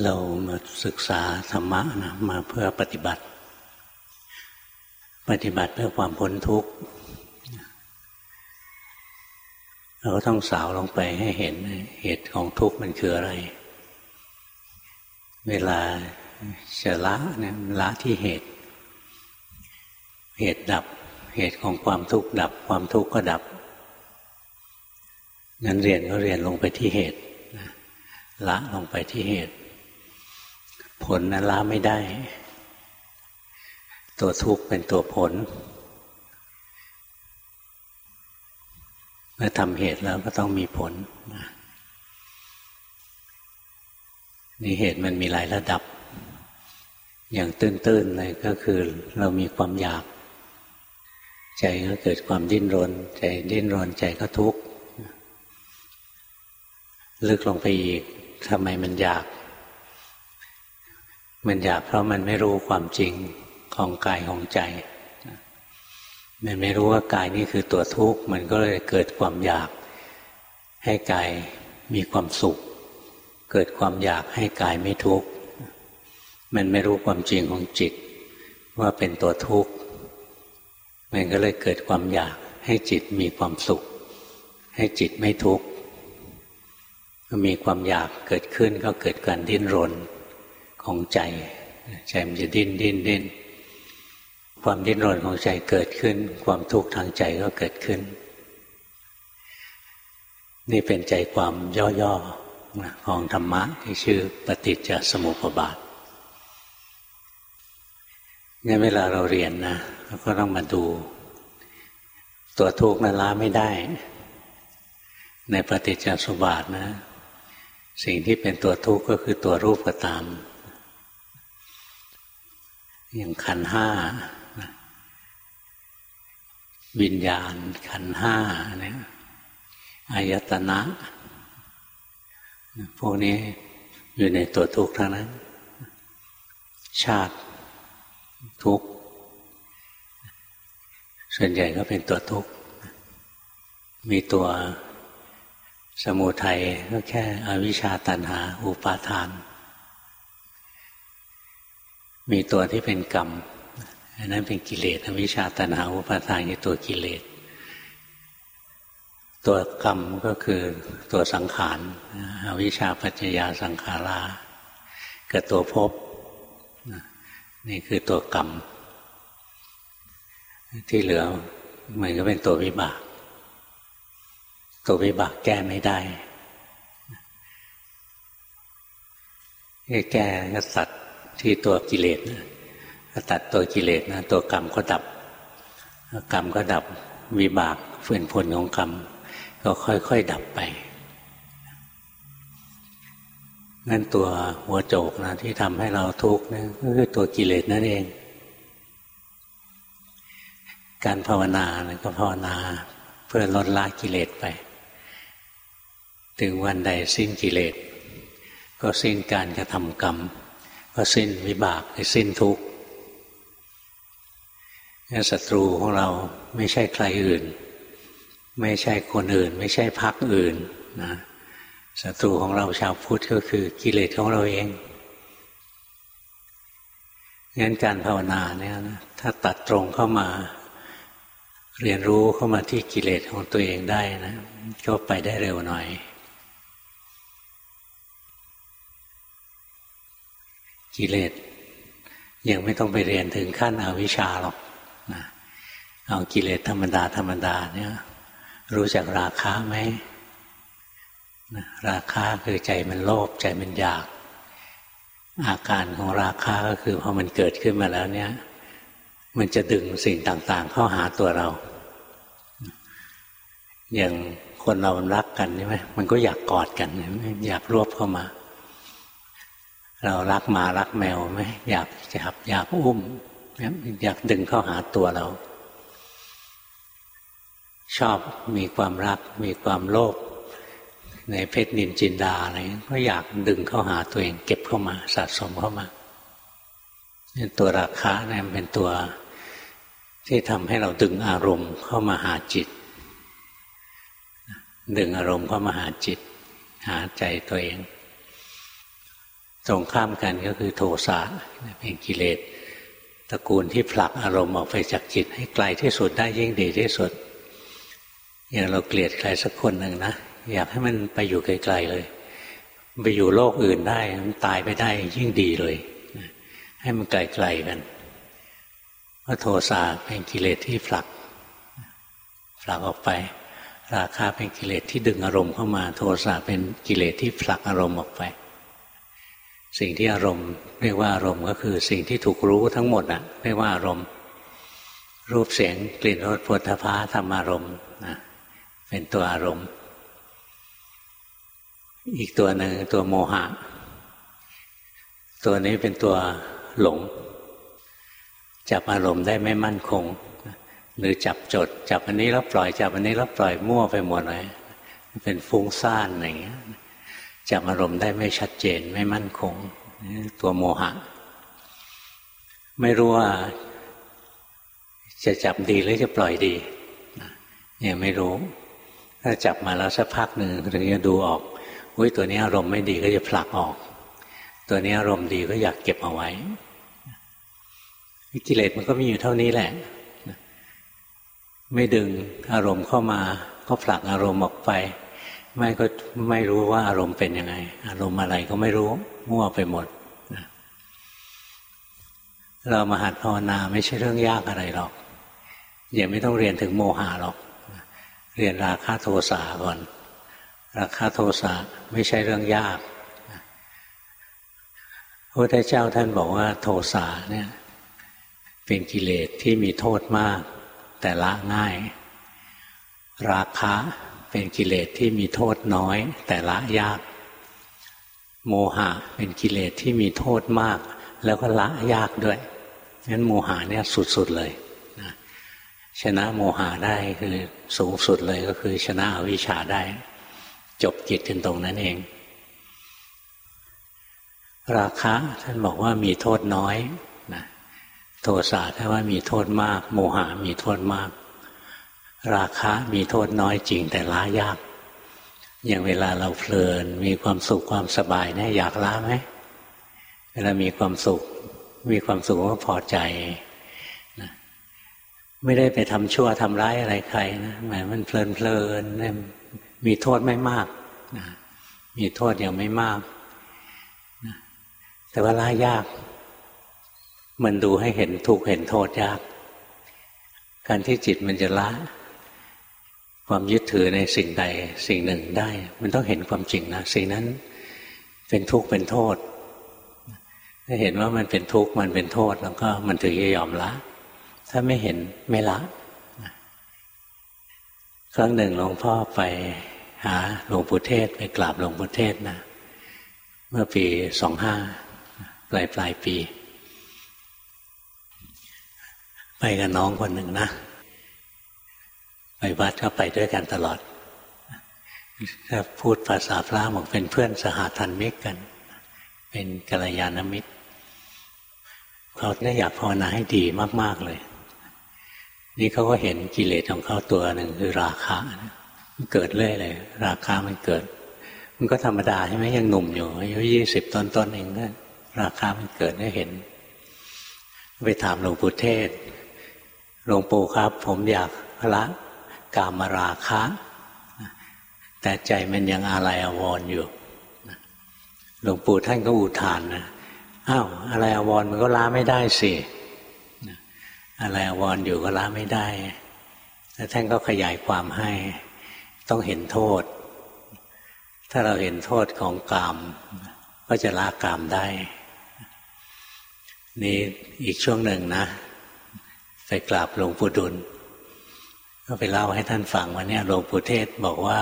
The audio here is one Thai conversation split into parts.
เรามาศึกษาธรรมะนะมาเพื่อปฏิบัติ ปฏิบัติเพื่อความพ้นทุกข์ เราก็ต้องสาวลงไปให้เห็นเหตุของทุกข์มันคืออะไร เวลาจะละเนี่ยละที่เหตุ เหตุดับ เหตุของความทุกข์ดับ ความทุกข์ก็ดับงั้นเรียนก็เรียนลงไปที่เหตุละลงไปที่เหตุ ผลนั้นละไม่ได้ ตัวทุกข์เป็นตัวผล เมื่อทำเหตุแล้วก็ต้องมีผลนี่เหตุมันมีหลายระดับ อย่างตื้นๆเลยก็คือเรามีความอยาก ใจก็เกิดความดิ้นรน ใจดิ้นรนใจก็ทุกข์ลึกลงไปอีกทำไมมันอยาก มันอยากเพราะมันไม่รู้ความจริงของกายของใจ มันไม่รู้ว่ากายนี่คือตัวทุกข์ มันก็เลยเกิดความอยากให้กายมีความสุข เกิดความอยากให้กายไม่ทุกข์ มันไม่รู้ความจริงของจิต ว่าเป็นตัวทุกข์ มันก็เลยเกิดความอยากให้จิตมีความสุข ให้จิตไม่ทุกข์มีความอยากเกิดขึ้นก็เกิดการดิ้นรน ของใจ ใจมันจะดิ้นดิ้นดิ้นความดิ้นรนของใจเกิดขึ้น ความทุกข์ทางใจก็เกิดขึ้น นี่เป็นใจความย่อๆของธรรมะที่ชื่อปฏิจจสมุปบาทงั้นเวลาเราเรียนนะเราก็ต้องมาดู ตัวทุกข์นั้นละไม่ได้ ในปฏิจจสมุปบาทนะ สิ่งที่เป็นตัวทุกข์ก็คือตัวรูปก็ตาม อย่างขันห้าวิญญาณขันห้าเนี่ยอายตนะ พวกนี้อยู่ในตัวทุกข์ทั้งนั้น ชาติทุกข์ส่วนใหญ่ก็เป็นตัวทุกข์มีตัวสมุทัยก็แค่อวิชชาตันหา อุปาทาน มีตัวที่เป็นกรรมอันนั้นเป็นกิเลสวิชาตนาอุปาทานคือตัวกิเลส ตัวกรรมก็คือตัวสังขารอวิชชาปัจจยาสังขารากับตัวภพนี่คือตัวกรรม ที่เหลือมันก็เป็นตัววิบาก ตัววิบากแก้ไม่ได้แก้ก็สัตว์ ที่ตัวกิเลสนะตัดตัวกิเลสนะตัวกรรมก็ดับ กรรมก็ดับวิบากฝืนผลของกรรม ก็ค่อยๆดับไปนั่นตัวหัวโจกนะที่ทำให้เราทุกข์นะก็คือตัวกิเลสนั่นเอง การภาวนานะก็ภาวนาเพื่อลดละกิเลสไป ถึงวันใดสิ้นกิเลส ก็สิ้นการกระทำกรรม ก็สิ้นวิบากสิ้นทุกข์ศัตรูของเราไม่ใช่ใครอื่น ไม่ใช่คนอื่น ไม่ใช่พักอื่นนะศัตรูของเราชาวพุทธก็คือกิเลสของเราเองงั้นการภาวนาเนี่ยนะถ้าตัดตรงเข้ามาเรียนรู้เข้ามาที่กิเลสของตัวเองได้นะ ก็ไปได้เร็วหน่อย กิเลสยังไม่ต้องไปเรียนถึงขั้นอวิชชาหรอกนะเอากิเลสธรรมดาธรรมดาเนี่ย รู้จักราคาไหมนะราคาคือใจมันโลภใจมันอยาก อาการของราคาก็คือพอมันเกิดขึ้นมาแล้วเนี่ย มันจะดึงสิ่งต่างๆ เข้าหาตัวเรา อย่างคนเรารักกันใช่ไหมมันก็อยากกอดกัน อยากรวบเข้ามา เรารักหมารักแมวไหมอยากจับอยากอุ้มอยากดึงเข้าหาตัวเรา ชอบมีความรัก มีความโลภในเพชรนินจินดาอะไรก็อยากดึงเข้าหาตัวเอง เก็บเข้ามาสะสมเข้ามาตัวราคาเนี่ยเป็นตัวที่ทำให้เราดึงอารมณ์เข้ามาหาจิต ดึงอารมณ์เข้ามาหาจิต หาใจตัวเอง ตรงข้ามกันก็คือโทสะเป็นกิเลสตระกูลที่ผลักอารมณ์ออกไปจากจิต ให้ไกลที่สุดได้ยิ่งดีที่สุด อย่างเราเกลียดใครสักคนหนึ่งนะอยากให้มันไปอยู่ไกลๆเลย ไปอยู่โลกอื่นได้มันตายไปได้ยิ่งดีเลย ให้มันไกลๆกันเพราะโทสะเป็นกิเลสที่ผลักผลักออกไป ราคาเป็นกิเลสที่ดึงอารมณ์เข้ามา โทสะเป็นกิเลสที่ผลักอารมณ์ออกไป สิ่งที่อารมณ์ เรียกว่าอารมณ์ก็คือสิ่งที่ถูกรู้ทั้งหมดอะเรียกว่าอารมณ์ รูปเสียงกลิ่นรสพุทธภาธรรมารมณ์นะเป็นตัวอารมณ์ อีกตัวหนึ่งตัวโมหะ ตัวนี้เป็นตัวหลง จับอารมณ์ได้ไม่มั่นคง หรือจับจด จับอันนี้แล้วปล่อยจับอันนี้แล้วปล่อยมั่วไปหมดเลยเป็นฟุ้งซ่านอะไรเงี้ย จับอารมณ์ได้ไม่ชัดเจนไม่มั่นคง ตัวโมหะ ไม่รู้ว่าจะจับดีหรือจะปล่อยดียังไม่รู้ ถ้าจับมาแล้วสักพักหนึ่งถึงจะดูออกอุ้ยตัวนี้อารมณ์ไม่ดีก็จะผลักออก ตัวนี้อารมณ์ดีก็อยากเก็บเอาไว้กิเลสมันก็มีอยู่เท่านี้แหละ ไม่ดึงอารมณ์เข้ามา ก็ผลักอารมณ์ออกไป ไม่ก็ไม่รู้ว่าอารมณ์เป็นยังไง อารมณ์อะไรก็ไม่รู้ มั่วไปหมดเรามาหัดภาวนาไม่ใช่เรื่องยากอะไรหรอกอย่าไม่ต้องเรียนถึงโมหะหรอก เรียนราคาโทสะก่อน ราคาโทสะไม่ใช่เรื่องยากพระพุทธเจ้าท่านบอกว่าโทสะเนี่ย เป็นกิเลสที่มีโทษมาก แต่ละง่าย ราคะ เป็นกิเลสที่มีโทษน้อย แต่ละยาก โมหะเป็นกิเลสที่มีโทษมาก แล้วก็ละยากด้วยงั้นโมหะเนี่ยสุดๆเลยนะชนะโมหะได้คือสูงสุดเลยก็คือชนะอวิชชาได้ จบกิจกันตรงนั้นเอง ราคะท่านบอกว่ามีโทษน้อยโทสะถ้าว่ามีโทษมาก โมหะมีโทษมาก ราคะมีโทษน้อยจริงแต่ละยาก อย่างเวลาเราเพลิน มีความสุขความสบายเนี่ยอยากละไหมเวลามีความสุข มีความสุขก็พอใจนะไม่ได้ไปทำชั่วทำร้ายอะไรใครนะหมายมันเพลินเพลินมีโทษไม่มากนะมีโทษยังไม่มากนะแต่ว่าละยาก มันดูให้เห็นถูกเห็นโทษยาก การที่จิตมันจะละ ความยึดถือในสิ่งใดสิ่งหนึ่งได้ มันต้องเห็นความจริงนะสิ่งนั้นเป็นทุกข์เป็นโทษถ้าเห็นว่ามันเป็นทุกข์มันเป็นโทษแล้วก็มันถึงจะยอมละ ถ้าไม่เห็นไม่ละครั้งหนึ่งหลวงพ่อไปหาหลวงปู่เทศไปกราบหลวงปู่เทศนะเมื่อปีสองห้าปลายปลายปี ไปกับน้องคนหนึ่งนะ ไปวัดก็ไปด้วยกันตลอดถ้าพูดภาษาพระบอกเป็นเพื่อนสหทันมิกกัน เป็นกัลยาณมิตรเขาได้อยากภาวนาให้ดีมาก ๆเลย นี่เขาก็เห็นกิเลสของเขาตัวหนึ่งคือราคะมันเกิดเรื่อยเลย ราคามันเกิด มันก็ธรรมดาใช่ไหมยังหนุ่มอยู่อายุยี่สิบต้นๆเองก็ราคามันเกิดได้เห็น ไปถามหลวงปู่เทศหลวงปู่ครับ ผมอยากละ กามราคะ แต่ใจมันยังอะไรอววรอยู่หลวงปู่ท่านก็อุทานนะอ้าวอะไรอววรมันก็ละไม่ได้สิอะไรอววรอยู่ก็ละไม่ได้แต่ท่านก็ขยายความให้ ต้องเห็นโทษ ถ้าเราเห็นโทษของกาม ก็จะละกามได้นี่อีกช่วงหนึ่งนะ ไปกราบหลวงปู่ดุล ก็ไปเล่าให้ท่านฟังว่าเนี่ยหลวงปู่เทศบอกว่า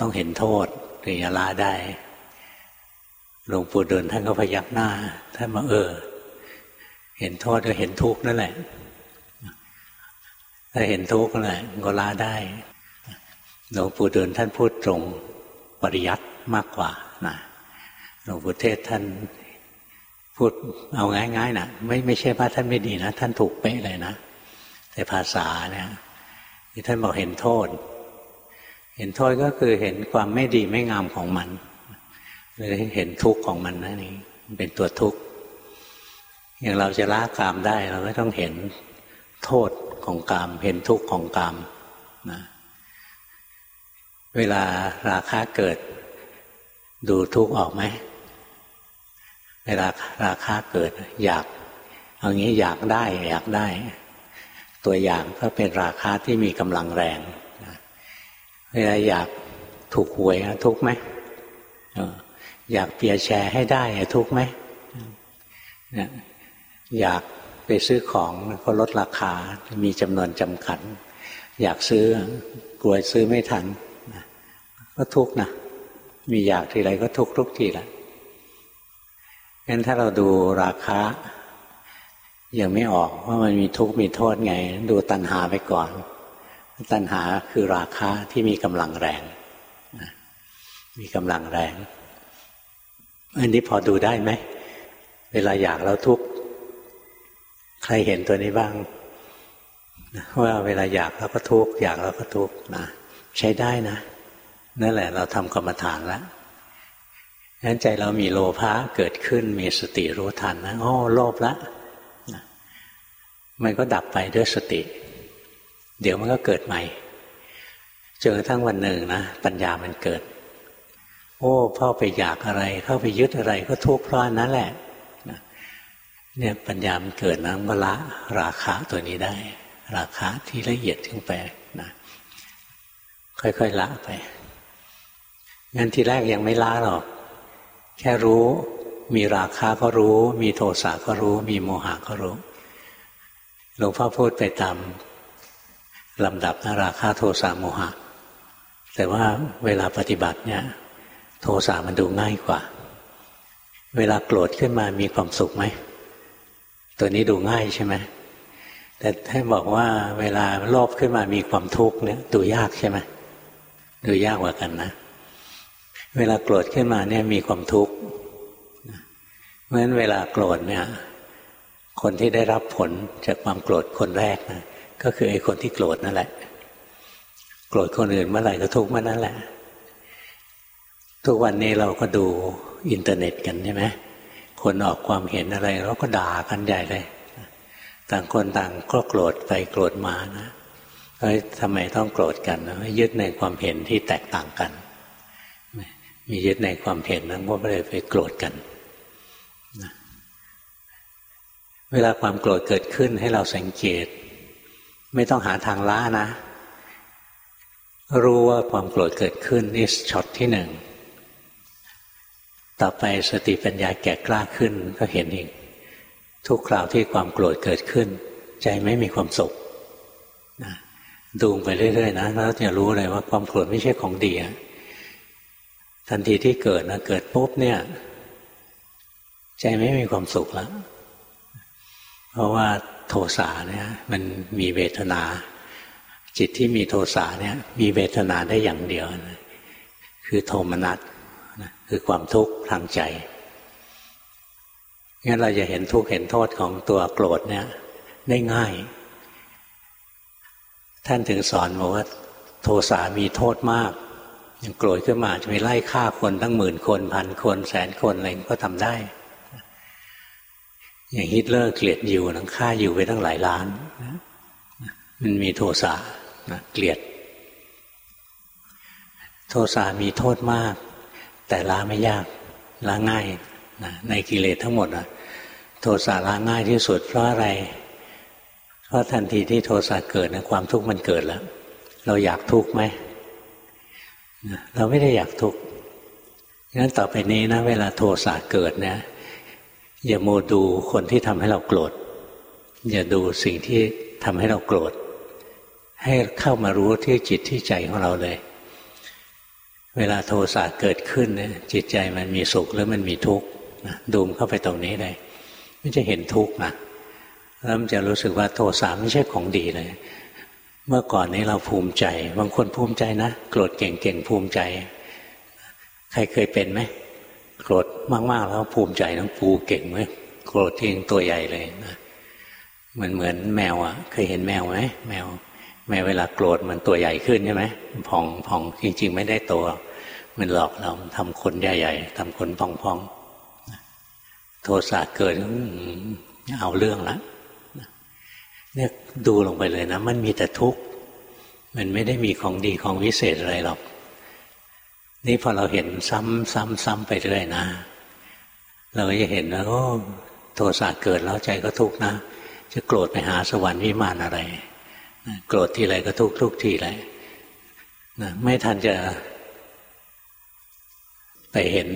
ต้องเห็นโทษถึงจะละได้หลวงปู่เดุลท่านก็พยักหน้าท่านมาเออ เห็นโทษก็เห็นทุกข์นั่นแหละถ้าเห็นทุกข์นั่นแหละก็ละได้หลวงปู่เดุลท่านพูดตรงปริยัติมากกว่านะหลวงปู่เทศท่านพูดเอาง่ายๆนะไม่ไม่ใช่ว่าท่านไม่ดีนะ ท่านถูกเป๊ะเลยนะ แต่ภาษาเนี่ย ที่ท่านบอกเห็นโทษ เห็นโทษก็คือเห็นความไม่ดีไม่งามของมันเลยเห็นทุกข์ของมันนะนี่เป็นตัวทุกข์อย่างเราจะละกามได้เราไม่ต้องเห็นโทษของกาม เห็นทุกข์ของกามนะเวลาราคะเกิด ดูทุกข์ออกไหมเวลาราคะเกิด อยากเอางี้อยากได้ อยากได้ ตัวอย่างก็เป็นราคาที่มีกำลังแรงเวลาอยากถูกหวยทุกไหมอยากเปียแชร์ให้ได้ทุกไหมอยากไปซื้อของก็ลดราคา มีจำนวนจำกัด อยากซื้อกลัวซื้อไม่ทันก็ทุกนะมีอยากทีไรก็ทุกทุกทีละงั้นถ้าเราดูราคา ยังไม่ออกว่ามันมีทุกข์มีโทษไง ดูตัณหาไปก่อน ตัณหาคือราคาที่มีกำลังแรง มีกำลังแรง อันนี้พอดูได้ไหม เวลาอยากแล้วทุกข์ ใครเห็นตัวนี้บ้างว่าเวลาอยากแล้วก็ทุกข์อยากแล้วก็ทุกข์นะใช้ได้นะ นั่นแหละ เราทำกรรมฐานแล้วงั้นใจเรามีโลภะเกิดขึ้นมีสติรู้ทันนะอ๋อโลภละ มันก็ดับไปด้วยสติ เดี๋ยวมันก็เกิดใหม่จนกระทั่งวันหนึ่งนะปัญญามันเกิด โอ้พ่อไปอยากอะไร เข้าไปยึดอะไรก็ทุกข์เพราะนั้นแหละเนี่ยปัญญามันเกิดนะมละราคะตัวนี้ได้ ราคะที่ละเอียดขึ้นไปนะค่อยๆละไปงั้นทีแรกยังไม่ละหรอก แค่รู้ มีราคาก็รู้ มีโทสะก็รู้ มีโมหะก็รู้ หลวงพ่อพูดไปตามลำดับนาราคาโทสะโมหะ แต่ว่าเวลาปฏิบัติเนี่ย โทสะมันดูง่ายกว่า เวลาโกรธขึ้นมามีความสุขไหม ตัวนี้ดูง่ายใช่ไหมแต่ถ้าบอกว่าเวลาโลภขึ้นมามีความทุกข์เนี่ยดูยากใช่ไหมดูยากกว่ากันนะ เวลาโกรธขึ้นมาเนี่ยมีความทุกข์เพราะฉะนั้นเวลาโกรธเนี่ย คนที่ได้รับผลจากความโกรธคนแรกนะก็คือไอ้คนที่โกรธนั่นแหละ โกรธคนอื่นเมื่อไหร่ก็ทุกข์เมื่อนั้นแหละ ทุกวันนี้เราก็ดูอินเทอร์เน็ตกันใช่ไหมคนออกความเห็นอะไร เราก็ด่ากันใหญ่เลย ต่างคนต่างก็โกรธไปโกรธมานะเฮ้ยทำไมต้องโกรธกันยึดในความเห็นที่แตกต่างกัน มียึดในความเห็นนั้นก็เลยไปโกรธกัน เวลาความโกรธเกิดขึ้นให้เราสังเกต ไม่ต้องหาทางล้านะ รู้ว่าความโกรธเกิดขึ้นนี่ช็อตที่หนึ่งต่อไปสติปัญญาแก่กล้าขึ้นก็เห็นอีกทุกคราวที่ความโกรธเกิดขึ้น ใจไม่มีความสุขนะดูไปเรื่อยๆนะแล้วจะรู้เลยว่าความโกรธไม่ใช่ของดีทันทีที่เกิดนะเกิดปุ๊บเนี่ย ใจไม่มีความสุขแล้ว เพราะว่าโทสะเนี่ยมันมีเวทนา จิตที่มีโทสะเนี่ย มีเวทนาได้อย่างเดียวนะคือโทมนัสคือความทุกข์ทางใจงั้นเราจะเห็นทุกข์เห็นโทษของตัวโกรธเนี่ย ได้ง่าย ท่านถึงสอนบอกว่า โทสะมีโทษมากอย่างโกรธขึ้นมาจะไปไล่ฆ่าคนตั้งหมื่นคนพันคนแสนคนอะไรก็ทำได้ อย่างฮิตเลอร์เกลียดอยู่นังฆ่าอยู่ไปตั้งหลายล้านมันมีโทสะนะเกลียด โทสะมีโทษมาก แต่ละไม่ยากละง่ายนะในกิเลสทั้งหมดนะโทสะละง่ายที่สุดเพราะอะไร เพราะทันทีที่โทสะเกิดนะความทุกข์มันเกิดแล้ว เราอยากทุกข์ไหมเราไม่ได้อยากทุกข์งั้นต่อไปนี้นะ เวลาโทสะเกิดเนี่ย อย่าโมดูคนที่ทำให้เราโกรธอย่าดูสิ่งที่ทำให้เราโกรธให้เข้ามารู้ที่จิตที่ใจของเราเลย เวลาโทสะเกิดขึ้นเนี่ยจิตใจมันมีสุขหรือมันมีทุกข์ดูมเข้าไปตรงนี้เลยมันจะเห็นทุกข์นะแล้วมันจะรู้สึกว่าโทสะไม่ใช่ของดีเลย เมื่อก่อนนี้เราภูมิใจ บางคนภูมิใจนะ โกรธเก่งๆภูมิใจ ใครเคยเป็นไหม โกรธมากๆแล้วภูมิใจทั้งปูเก่งไหมโกรธทิ้งตัวใหญ่เลยนะเหมือนเหมือนแมวอะ เคยเห็นแมวไหมแมว แมวเวลาโกรธมันตัวใหญ่ขึ้นใช่ไหมผ่องผ่องจริง ๆ ไม่ได้ตัว มันหลอกเราทำคนใหญ่ๆทำคนพองๆโทสะเกิดเอาเรื่องละเนี่ยดูลงไปเลยนะ มันมีแต่ทุกข์มันไม่ได้มีของดีของวิเศษอะไรหรอก นี่พอเราเห็นซ้ำซ้ำซ้ำไปเรื่อยนะ เราก็จะเห็นว่าโอ้โทสะเกิดแล้วใจก็ทุกข์นะ จะโกรธไปหาสวรรค์วิมานอะไรโกรธทีไรก็ทุกข์ทุกทีไรนะไม่ทันจะไปเห็น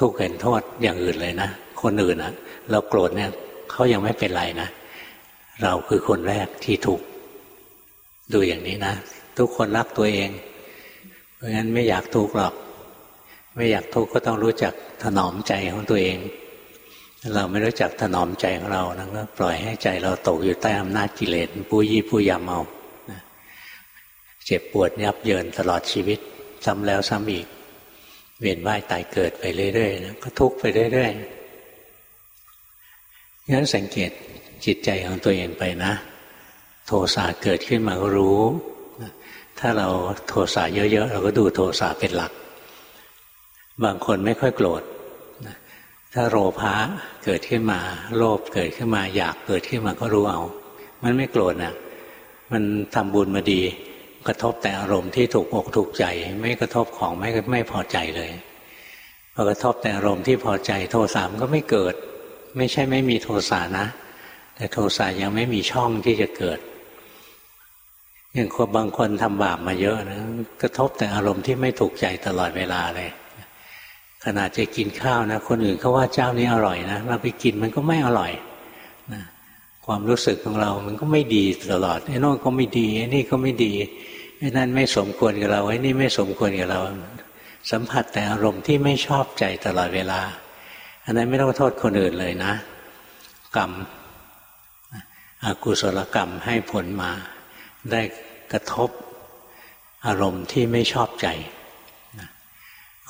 ทุกข์เห็นโทษอย่างอื่นเลยนะ คนอื่นนะเราโกรธเนี่ยเขายังไม่เป็นไรนะ เราคือคนแรกที่ทุกข์ดูอย่างนี้นะ ทุกคนรักตัวเอง เพราะงั้นไม่อยากทุกข์หรอก ไม่อยากทุกข์ก็ต้องรู้จักถนอมใจของตัวเอง เราไม่รู้จักถนอมใจของเรานะก็ปล่อยให้ใจเราตกอยู่ใต้อำนาจกิเลสปูยี่ปูยำเอาเจ็บปวดยับเยินตลอดชีวิต ซ้ำแล้วซ้ำอีก เวียนว่ายตายเกิดไปเรื่อยๆนะก็ทุกข์ไปเรื่อยๆงั้นสังเกตจิตใจของตัวเองไปนะ โทสะเกิดขึ้นมาก็รู้ ถ้าเราโทสะเยอะๆ เราก็ดูโทสะเป็นหลัก บางคนไม่ค่อยโกรธถ้าโลภะเกิดขึ้นมา โลภเกิดขึ้นมา อยากเกิดขึ้นมาก็รู้เอา มันไม่โกรธนะมันทำบุญมาดี กระทบแต่อารมณ์ที่ถูกอกถูกใจ ไม่กระทบของไม่ไม่พอใจเลยพอกระทบแต่อารมณ์ที่พอใจ โทสะก็ไม่เกิด ไม่ใช่ไม่มีโทสะนะ แต่โทสะยังไม่มีช่องที่จะเกิด อย่างคนบางคนทำบาปมาเยอะนะกระทบแต่อารมณ์ที่ไม่ถูกใจตลอดเวลาเลย ขนาดจะกินข้าวนะ คนอื่นเขาว่าเจ้านี้อร่อยนะเราไปกินมันก็ไม่อร่อยนะความรู้สึกของเรามันก็ไม่ดีตลอดไอ้นนก็ไม่ดีไอ้นี่ก็ไม่ดีไอ้นั่นไม่สมควรกับเราไอ้นี่ไม่สมควรกับเรา สัมผัสแต่อารมณ์ที่ไม่ชอบใจตลอดเวลา อันนั้นไม่ต้องโทษคนอื่นเลยนะ กรรมอกุศลกรรมให้ผลมา ได้กระทบอารมณ์ที่ไม่ชอบใจ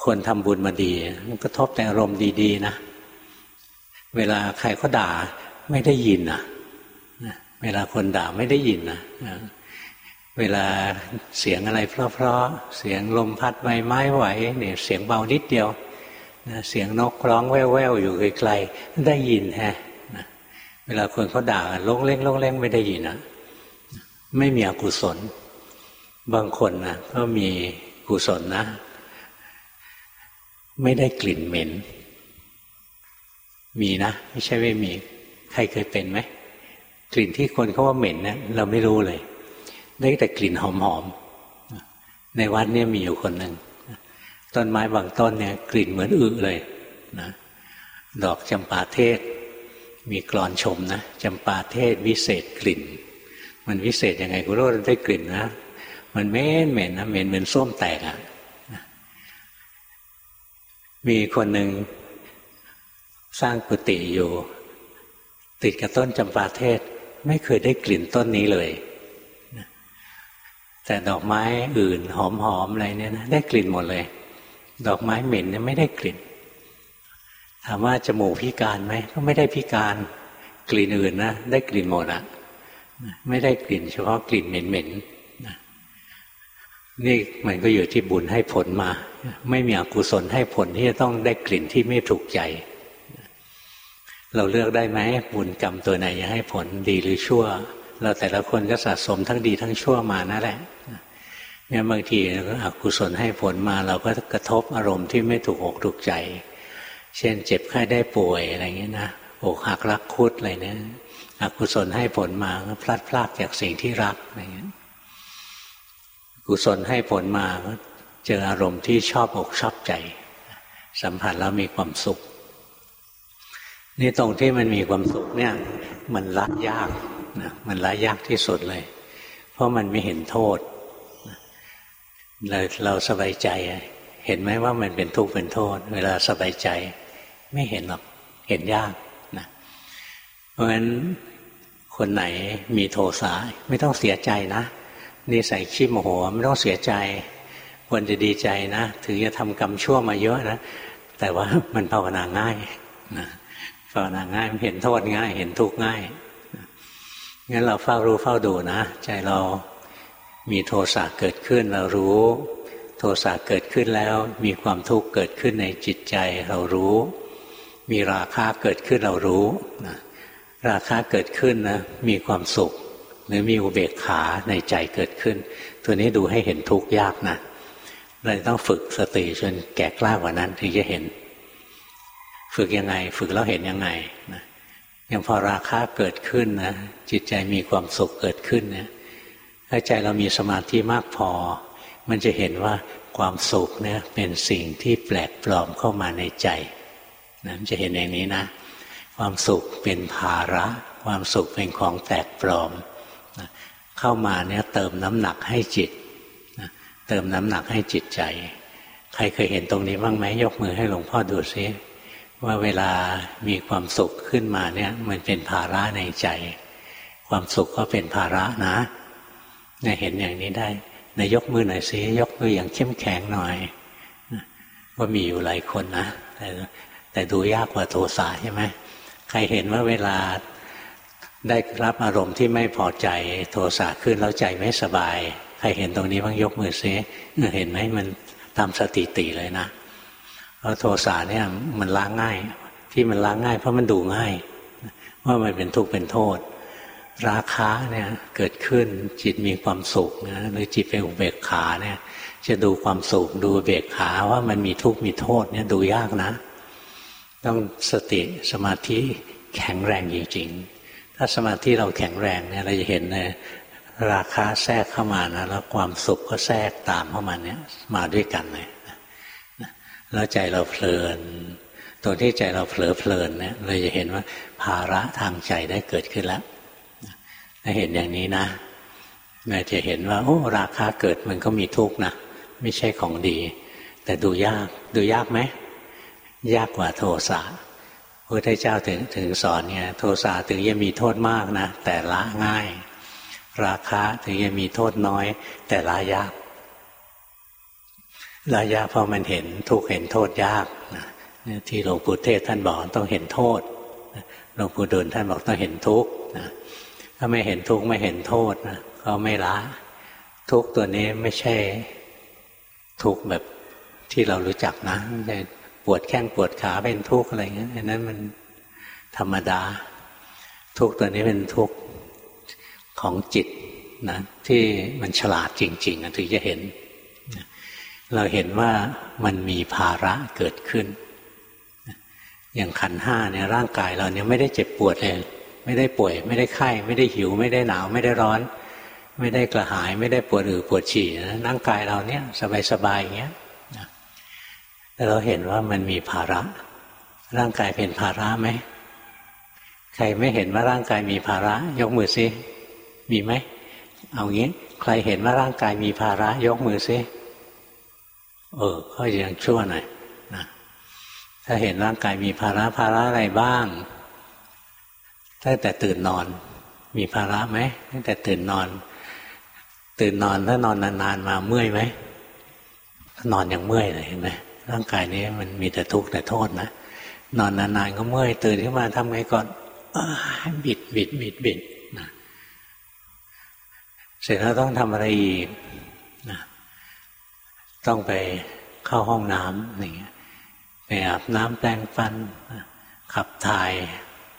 คนทำบุญมาดี มันกระทบแต่อารมณ์ดีๆนะ เวลาใครเขาด่าไม่ได้ยินนะเวลาคนด่าไม่ได้ยินนะเวลาเสียงอะไรเพราะๆเสียงลมพัดใบไม้ไหวเนี่ยเสียงเบานิดเดียวเสียงนกร้องแว่วๆอยู่ไกลๆได้ยินฮะเวลาคนเขาด่าลงเล้งลงเล้งไม่ได้ยินนะ ไม่มีอกุศล บางคนนะก็มีกุศลนะ ไม่ได้กลิ่นเหม็น มีนะ ไม่ใช่ไม่มี ใครเคยเป็นไหมกลิ่นที่คนเขาว่าเหม็นเนะี่ยเราไม่รู้เลย ได้แต่กลิ่นหอมๆในวัดเนี่ยมีอยู่คนหนึ่งต้นไม้บางต้นเนี่ย กลิ่นเหมือนอึเลยนะดอกจำปาเทศ มีกรอนชมนะจำปาเทศวิเศษกลิ่น มันวิเศษยังไงกูรู้ได้กลิ่นนะมันเหม็นเหม็นนะเหม็นเหมือนส้มแตกอะ่ะมีคนหนึ่งสร้างกุฏิอยู่ ติดกับต้นจำปาเทศ ไม่เคยได้กลิ่นต้นนี้เลย แต่ดอกไม้อื่น หอมๆอะไรเนี่ยนะได้กลิ่นหมดเลย ดอกไม้เหม็นเนี่ยไม่ได้กลิ่น ถามว่าจมูกพิการไหมก็ไม่ได้พิการกลิ่นอื่นนะได้กลิ่นหมดอะ ไม่ได้กลิ่นเฉพาะกลิ่นเหม็นๆนี่มันก็อยู่ที่บุญให้ผลมา ไม่มีอกุศลให้ผลที่จะต้องได้กลิ่นที่ไม่ถูกใจ เราเลือกได้ไหมบุญกรรมตัวไหนจะให้ผลดีหรือชั่ว เราแต่ละคนก็สะสมทั้งดีทั้งชั่วมานั่นแหละเนี่ยบางทีอกุศลให้ผลมา เราก็กระทบอารมณ์ที่ไม่ถูกอกถูกใจ เช่นเจ็บไข้ได้ป่วยอะไรเงี้ยนะอกหักรักคุดอะไรเนี่ย อกุศลให้ผลมาก็พลัดพรากจากสิ่งที่รักอะไรเงี้ยกุศลให้ผลมาก็เจออารมณ์ที่ชอบอกชอบใจ สัมผัสแล้วมีความสุข นี่ตรงที่มันมีความสุขเนี่ย มันละยากนะมันละยากที่สุดเลย เพราะมันไม่เห็นโทษเราเราสบายใจ เห็นไหมว่ามันเป็นทุกข์เป็นโทษ เวลาสบายใจ ไม่เห็นหรอกเห็นยากนะ เพราะฉะนั้น คนไหนมีโทสะไม่ต้องเสียใจนะนี่ใส่ขี้โมโหไม่ต้องเสียใจควรจะดีใจนะถึงจะทำกรรมชั่วมาเยอะนะแต่ว่ามันภาวนาง่ายนะภาวนาง่ายเห็นโทษง่าย เห็นทุกข์ง่ายงั้นเราเฝ้ารู้เฝ้าดูนะ ใจเรามีโทสะเกิดขึ้นเรารู้ โทสะเกิดขึ้นแล้วมีความทุกข์เกิดขึ้นในจิตใจเรารู้ มีราคะเกิดขึ้นเรารู้นะ ราคะเกิดขึ้นนะ มีความสุข หรือมีอุเบกขาในใจเกิดขึ้น ตัวนี้ดูให้เห็นทุกข์ยากนะเราต้องฝึกสติจนแก่กล้ากว่านั้นถึงจะเห็น ฝึกยังไง ฝึกแล้วเห็นยังไงนะอย่างพอราคะเกิดขึ้นนะจิตใจมีความสุขเกิดขึ้นเนี่ยถ้าใจเรามีสมาธิมากพอ มันจะเห็นว่าความสุขเนี่ยเป็นสิ่งที่แปลกปลอมเข้ามาในใจนะมันจะเห็นอย่างนี้นะ ความสุขเป็นภาระ ความสุขเป็นของแปลกปลอมนะเข้ามาเนี่ยเติมน้ำหนักให้จิตนะเติมน้ำหนักให้จิตใจ ใครเคยเห็นตรงนี้บ้างไหมยกมือให้หลวงพ่อดูซิว่าเวลามีความสุขขึ้นมาเนี่ยมันเป็นภาระในใจ ความสุขก็เป็นภาระนะเนี่ยเห็นอย่างนี้ได้นายยกมือหน่อยสิยกมืออย่างเข้มแข็งหน่อยว่ามีอยู่หลายคนนะแต่แต่ดูยากกว่าโทสะใช่ไหม ใครเห็นว่าเวลาได้รับอารมณ์ที่ไม่พอใจโทสะขึ้นแล้วใจไม่สบาย ใครเห็นตรงนี้บ้างยกมือซิเห็นไหมมันตามสติติเลยนะเพราะโทสะเนี่ยมันล้างง่าย ที่มันล้างง่าย เพราะมันดูง่าย ว่ามันเป็นทุกข์เป็นโทษ ราคะเนี่ยเกิดขึ้นจิตมีความสุขนะหรือจิตเป็นอุเบกขาเนี่ย จะดูความสุขดูเบกขาว่ามันมีทุกข์มีโทษเนี่ยดูยากนะ ต้องสติสมาธิแข็งแรงจริงๆ ถ้าสมาธิเราแข็งแรงเนี่ยเราจะเห็นเลยราคาแทรกเข้ามานะแล้วความสุขก็แทรกตามเข้ามาเนี่ยมาด้วยกันเลยแล้วใจเราเพลินตัวที่ใจเราเผลอเพลินเนี่ยเราจะเห็นว่าภาระทางใจได้เกิดขึ้นแล้วถ้าเห็นอย่างนี้นะเราจะเห็นว่า โอ้ ราคาเกิดมันก็มีทุกข์นะไม่ใช่ของดี แต่ดูยากดูยากไหม ยากกว่าโทสะพระพุทธเจ้าถึงถึงสอนเนี่ยโทสะถึงจะมีโทษมากนะ แต่ละง่าย ราคะถึงจะมีโทษน้อย แต่ละยากละยากเพราะมันเห็นทุกเห็นโทษยากนะที่หลวงปู่เทศท่านบอกต้องเห็นโทษหลวงปู่ดูลท่านบอกต้องเห็นทุกนะถ้าไม่เห็นทุกไม่เห็นโทษนะก็ไม่ละ ทุกตัวนี้ไม่ใช่ทุกแบบที่เรารู้จักนะไม่ใช่ ปวดแข้งปวดขาเป็นทุกข์อะไรเงี้ยอันนั้นมันธรรมดา ทุกตัวนี้เป็นทุกข์ของจิตนะที่มันฉลาดจริงๆถึงจะเห็น เราเห็นว่ามันมีภาระเกิดขึ้น อย่างขันห้าเนี่ยร่างกายเราเนี่ยไม่ได้เจ็บปวดเลยไม่ได้ป่วย ไม่ได้ไข้ ไม่ได้หิว ไม่ได้หนาว ไม่ได้ร้อน ไม่ได้กระหาย ไม่ได้ปวดอือปวดฉี่นะร่างกายเราเนี่ยสบายๆอย่างเงี้ย แต่เราเห็นว่ามันมีภาระ ร่างกายเป็นภาระไหมใครไม่เห็นว่าร่างกายมีภาระ ยกมือซิมีไหมเอางี้ ใครเห็นว่าร่างกายมีภาระ ยกมือซิเออก็ยังชั่วหน่อยนะถ้าเห็นร่างกายมีภาระภาระอะไรบ้างตั้งแต่ตื่นนอน มีภาระไหมตั้งแต่ตื่นนอน ตื่นนอนถ้านอนนานๆมาเมื่อยไหมนอนยังเมื่อยเลยเห็นไหม ร่างกายนี้มันมีแต่ทุกข์แต่โทษนะนอนนานๆก็เมื่อยตื่นขึ้นมาทำไงก่อนบิดบิดบิดบิดนะเสร็จแล้วต้องทำอะไรอีกนะต้องไปเข้าห้องน้ำอย่างเงี้ยไปอาบน้ำแปรงฟันขับถ่าย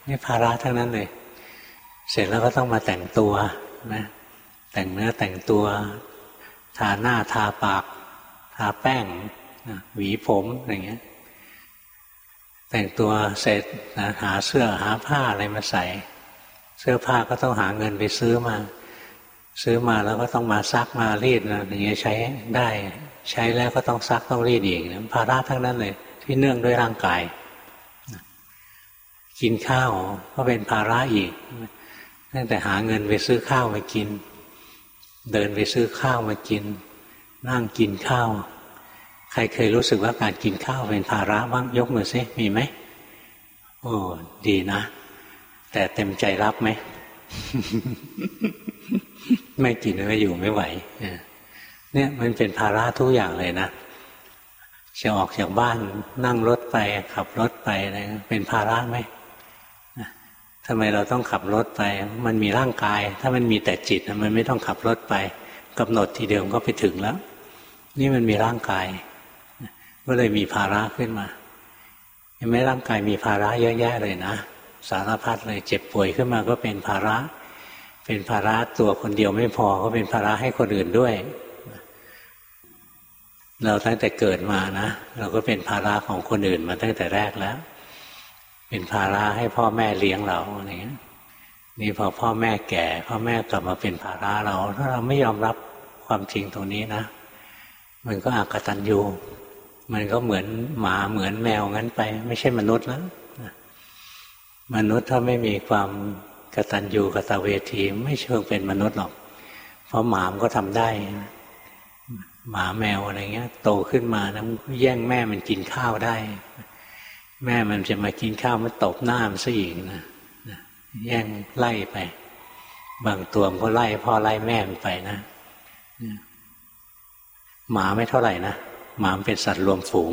นี่ภาระทั้งนั้นเลย เสร็จแล้วก็ต้องมาแต่งตัวนะแต่งเนื้อแต่งตัว ทาหน้าทาปาก ทาแป้ง หวีผมอย่างเงี้ย แต่งตัวเสร็จนะหาเสื้อหาผ้าอะไรมาใส่ เสื้อผ้าก็ต้องหาเงินไปซื้อมา ซื้อมาแล้วก็ต้องมาซักมารีดนะอย่างเงี้ยใช้ได้ ใช้แล้วก็ต้องซักต้องรีดอีกนะภาระทั้งนั้นเลย ที่เนื่องด้วยร่างกายกินข้าวก็เป็นภาระอีกตั้งแต่หาเงินไปซื้อข้าวมากิน เดินไปซื้อข้าวมากิน นั่งกินข้าว ใครเคยรู้สึกว่าการกินข้าวเป็นภาระบ้างยกมือซิมีไหมโอ้ดีนะ แต่เต็มใจรับไหมไม่กินก็อยู่ไม่ไหวเนี่ยมันเป็นภาระทุกอย่างเลยนะจะออกจากบ้านนั่งรถไป ขับรถไปอะไรเป็นภาระไหมทำไมเราต้องขับรถไป มันมีร่างกาย ถ้ามันมีแต่จิตมันไม่ต้องขับรถไปกำหนดทีเดียวก็ไปถึงแล้ว นี่มันมีร่างกาย ก็เลยมีภาระขึ้นมาเห็นไหมร่างกายมีภาระเยอะแยะเลยนะ สารพัดเลยเจ็บป่วยขึ้นมาก็เป็นภาระ เป็นภาระตัวคนเดียวไม่พอก็เป็นภาระให้คนอื่นด้วย เราตั้งแต่เกิดมานะ เราก็เป็นภาระของคนอื่นมาตั้งแต่แรกแล้ว เป็นภาระให้พ่อแม่เลี้ยงเราอะไรเงี้ยนี่พอพ่อแม่แก่ พ่อแม่กลับมาเป็นภาระเรา ถ้าเราไม่ยอมรับความจริงตรงนี้นะ มันก็อากตันยู มันก็เหมือนหมาเหมือนแมวงั้นไป ไม่ใช่มนุษย์แล้วมนุษย์ถ้าไม่มีความกตัญญูกตเวทีไม่เชิงเป็นมนุษย์หรอก เพราะหมามก็ทำได้ หมาแมวอะไรเงี้ย โตขึ้นมานะแย่งแม่มันกินข้าวได้ แม่มันจะมากินข้าวมันตบหน้ามันซะอีกนะแย่งไล่ไป บางตัวมันก็ไล่พ่อไล่แม่มันไปนะหมาไม่เท่าไหร่นะ หมาเป็นสัตว์รวมฝูง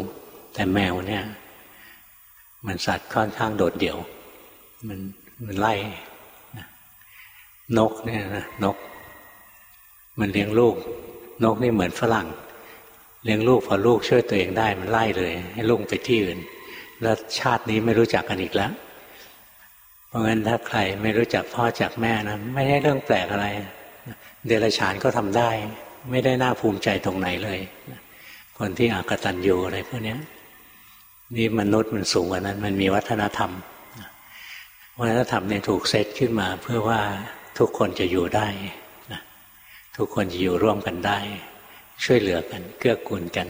แต่แมวเนี่ย มันสัตว์ค่อนข้างโดดเดี่ยว มันมันไล่นกเนี่ยนะนก มันเลี้ยงลูก นกนี่เหมือนฝรั่ง เลี้ยงลูกพอลูกช่วยตัวเองได้มันไล่เลย ให้ลูกไปที่อื่น แล้วชาตินี้ไม่รู้จักกันอีกแล้ว เพราะงั้นถ้าใครไม่รู้จักพ่อจากแม่นะไม่ใช่เรื่องแปลกอะไร เดรัจฉานก็ทำได้ ไม่ได้น่าภูมิใจตรงไหนเลย คนที่อากตันยูอะไรพวกนี้นี่มนุษย์มันสูงกว่านั้น มันมีวัฒนธรรมวัฒนธรรมเนี่ยถูกเซตขึ้นมา เพื่อว่าทุกคนจะอยู่ได้นะทุกคนจะอยู่ร่วมกันได้ ช่วยเหลือกันเกื้อกูลกัน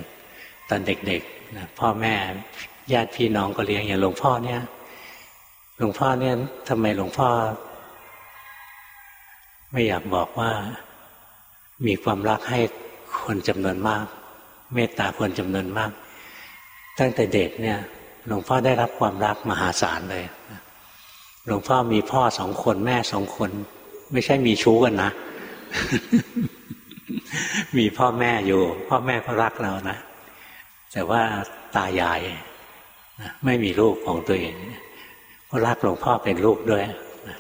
ตอนเด็กๆนะพ่อแม่ญาติพี่น้องก็เลี้ยงอย่างหลวงพ่อเนี่ยหลวงพ่อเนี่ยทำไมหลวงพ่อ ไม่อยากบอกว่ามีความรักให้คนจำนวนมาก เมตตาคนจำนวนมาก ตั้งแต่เด็กเนี่ยหลวงพ่อได้รับความรักมหาศาลเลยหลวงพ่อมีพ่อสองคนแม่สองคน ไม่ใช่มีชู้กันนะ มีพ่อแม่อยู่ พ่อแม่ก็รักเรานะ แต่ว่าตายายไม่มีลูกของตัวเองก็รักหลวงพ่อเป็นลูกด้วย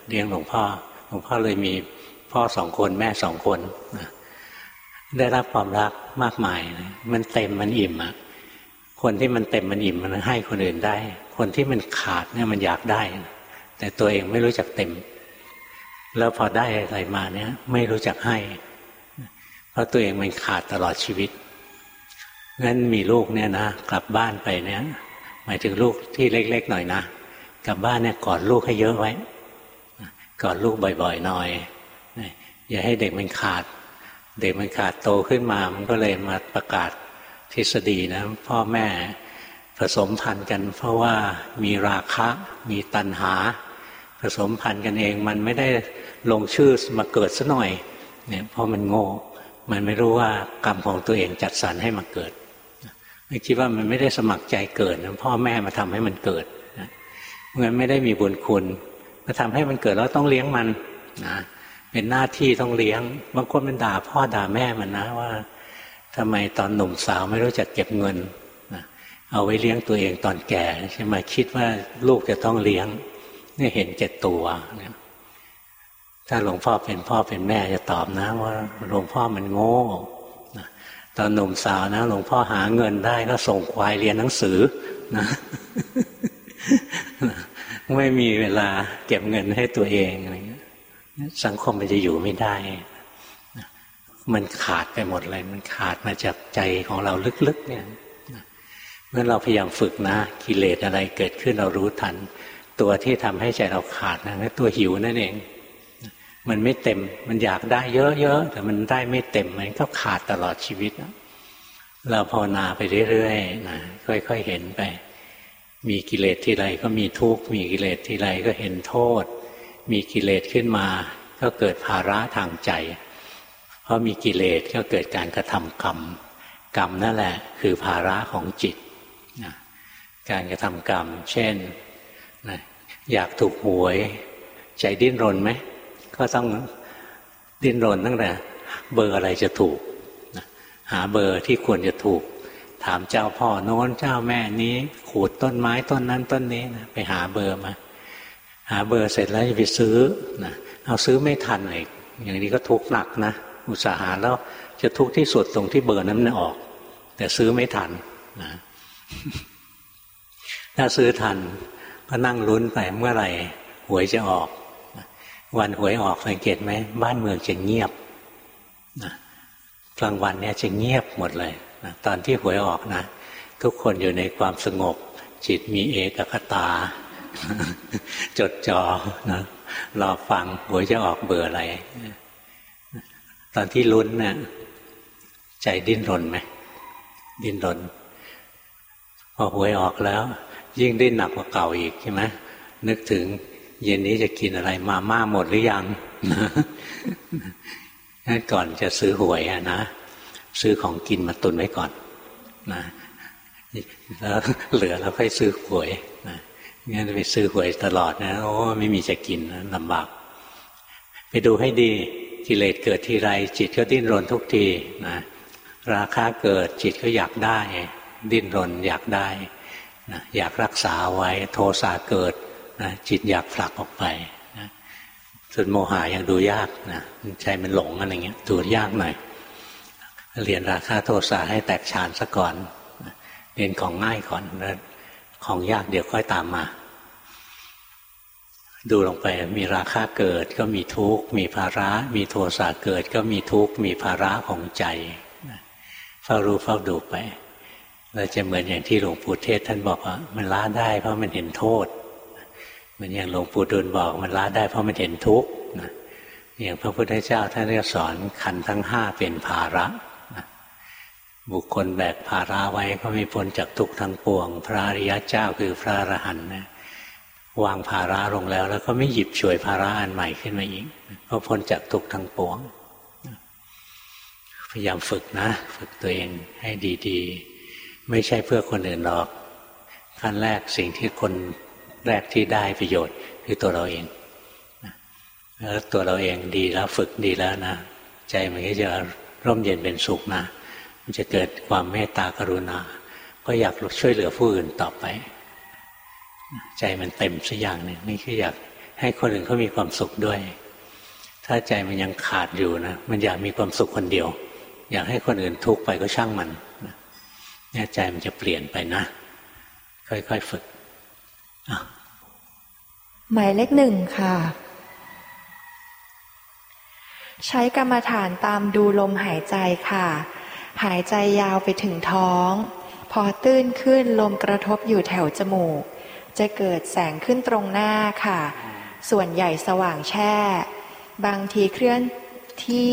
เลี้ยงหลวงพ่อหลวงพ่อเลยมีพ่อสองคนแม่สองคน ได้รับความรักมากมายมันเต็มมันอิ่มอะคนที่มันเต็มมันอิ่มมันให้คนอื่นได้ คนที่มันขาดเนี่ยมันอยากได้ แต่ตัวเองไม่รู้จักเต็ม แล้วพอได้อะไรมาเนี่ย ไม่รู้จักให้ เพราะตัวเองมันขาดตลอดชีวิตงั้นมีลูกเนี่ยนะกลับบ้านไปเนี่ย หมายถึงลูกที่เล็ก ๆ หน่อยนะกลับบ้านเนี่ยกอดลูกให้เยอะไว้กอดลูกบ่อย ๆ หน่อยอย่าให้เด็กมันขาด เด็กมันขาดโตขึ้นมา มันก็เลยมาประกาศทฤษฎีนะพ่อแม่ผสมพันธุ์กัน เพราะว่ามีราคะ มีตัณหา ผสมพันธุ์กันเองมันไม่ได้ลงชื่อมาเกิดซะหน่อยเนี่ยเพราะมันโง่ มันไม่รู้ว่ากรรมของตัวเองจัดสรรให้มาเกิดไม่คิดว่ามันไม่ได้สมัครใจเกิดพ่อแม่มาทำให้มันเกิดเงินไม่ได้มีบุญคุณ มาทำให้มันเกิดแล้วต้องเลี้ยงมันนะ เป็นหน้าที่ต้องเลี้ยง บางคนมันด่าพ่อด่าแม่มันนะว่าทำไมตอนหนุ่มสาวไม่รู้จักเก็บเงินนะเอาไว้เลี้ยงตัวเองตอนแก่ใช่ไหมคิดว่าลูกจะต้องเลี้ยงนี่เห็นเจ็ดตัวนะถ้าหลวงพ่อเป็นพ่อเป็นแม่จะตอบนะ ว่าหลวงพ่อมันโง่ตอนหนุ่มสาวนะหลวงพ่อหาเงินได้ก็ส่งควายเรียนหนังสือนะไม่มีเวลาเก็บเงินให้ตัวเองอะไร สังคมมันจะอยู่ไม่ได้ มันขาดไปหมดเลย มันขาดมาจากใจของเราลึกๆเนี่ยเมื่อเราพยายามฝึกนะ กิเลสอะไรเกิดขึ้นเรารู้ทัน ตัวที่ทำให้ใจเราขาดนะตัวหิวนั่นเอง มันไม่เต็มมันอยากได้เยอะๆแต่มันได้ไม่เต็มมันก็ขาดตลอดชีวิตเราภาวนาไปเรื่อยๆนะค่อยๆเห็นไป มีกิเลสที่ไรก็มีทุกข์มีกิเลสที่ไรก็เห็นโทษ มีกิเลสขึ้นมา ก็เกิดภาระทางใจ เพราะมีกิเลสก็เกิดการกระทำกรรม กรรมนั่นแหละคือภาระของจิตการกระทำกรรม เช่นอยากถูกหวย ใจดิ้นรนไหม ก็ต้องดิ้นรนตั้งแต่เบอร์อะไรจะถูกหาเบอร์ที่ควรจะถูก ถามเจ้าพ่อโน้นเจ้าแม่นี้ ขูดต้นไม้ต้นนั้นต้นนี้นะไปหาเบอร์มา หาเบอร์เสร็จแล้วจะไปซื้อนะเอาซื้อไม่ทันอีกอย่างนี้ก็ทุกข์หนักนะอุตสาหะแล้วจะทุกข์ที่สุดตรงที่เบอร์นั้นออก แต่ซื้อไม่ทันนะถ้าซื้อทันก็นั่งลุ้นไปเมื่อไหร่หวยจะออก วันหวยออกสังเกตไหมบ้านเมืองจะเงียบนะกลางวันเนี่ยจะเงียบหมดเลยนะตอนที่หวยออกนะ ทุกคนอยู่ในความสงบ จิตมีเอกคตา จดจอนะรอฟังหวยจะออกเบอร์อะไร ตอนที่ลุ้นเนะี่ยใจดิ้นรนไหมดิ้นรน พอหวยออกแล้ว ยิ่งดิ้นหนักกว่าเก่าอีกใช่ไหมนึกถึง เย็นนี้จะกินอะไรมาม่าหมดหรือยังงั้นก่อนจะซื้อหวยอะนะซื้อของกินมาตุนไว้ก่อนนะแล้วเหลือแล้วค่อยซื้อหวย งั้นไปซื้อหวยตลอดนะโอ้ไม่มีจะกินลำบาก ไปดูให้ดีกิเลสเกิดทีไร จิตก็ดิ้นรนทุกทีนะราคาเกิดจิตก็อยากได้ ดิ้นรนอยากได้นะอยากรักษาไว้โทสะเกิดนะจิตอยากผลักออกไปนะส่วนโมหายังดูยากนะใจมันหลงอะไรเงี้ยดูยากหน่อยเรียนราคาโทสะให้แตกฉานซะก่อนเรียนของง่ายก่อนแล้วของยากเดี๋ยวค่อยตามมา ดูลงไปมีราคาเกิดก็มีทุกข์มีภาระ มีโทสะเกิด ก็มีทุกข์มีภาระของใจเฝ้ารู้เฝ้าดูไปเราจะเหมือนอย่างที่หลวงปู่เทศท่านบอกว่า มันละได้เพราะมันเห็นโทษเหมือนอย่างหลวงปู่ดูลบอกมันละได้เพราะมันเห็นทุกข์อย่างพระพุทธเจ้าท่านก็สอนขันทั้งห้าเป็นภาระบุคคลแบกภาระไว้ก็ไม่พ้นจากทุกข์ทั้งปวง พระอริยเจ้าคือพระอรหันต์นะ วางภาระลงแล้ว แล้วก็ไม่หยิบฉวยภาระอันใหม่ขึ้นมาอีกก็พ้นจากทุกข์ทั้งปวง พยายามฝึกนะ ฝึกตัวเองให้ดีๆ ไม่ใช่เพื่อคนอื่นหรอกขั้นแรกสิ่งที่คนแรกที่ได้ประโยชน์คือตัวเราเองแล้วตัวเราเองดีแล้วฝึกดีแล้วนะ ใจมันก็จะร่มเย็นเป็นสุขนะ มันจะเกิดความเมตตากรุณา ก็อยากช่วยเหลือผู้อื่นต่อไป ใจมันเต็มสักอย่างหนึ่งนี่คืออยากให้คนอื่นเขามีความสุขด้วย ถ้าใจมันยังขาดอยู่นะมันอยากมีความสุขคนเดียว อยากให้คนอื่นทุกข์ไปก็ช่างมันเนี่ยใจมันจะเปลี่ยนไปนะ ค่อยๆฝึกหมายเลขหนึ่งค่ะ ใช้กรรมฐานตามดูลมหายใจค่ะ หายใจยาวไปถึงท้อง พอตื้นขึ้นลมกระทบอยู่แถวจมูก จะเกิดแสงขึ้นตรงหน้าค่ะ ส่วนใหญ่สว่างแช่ บางทีเคลื่อนที่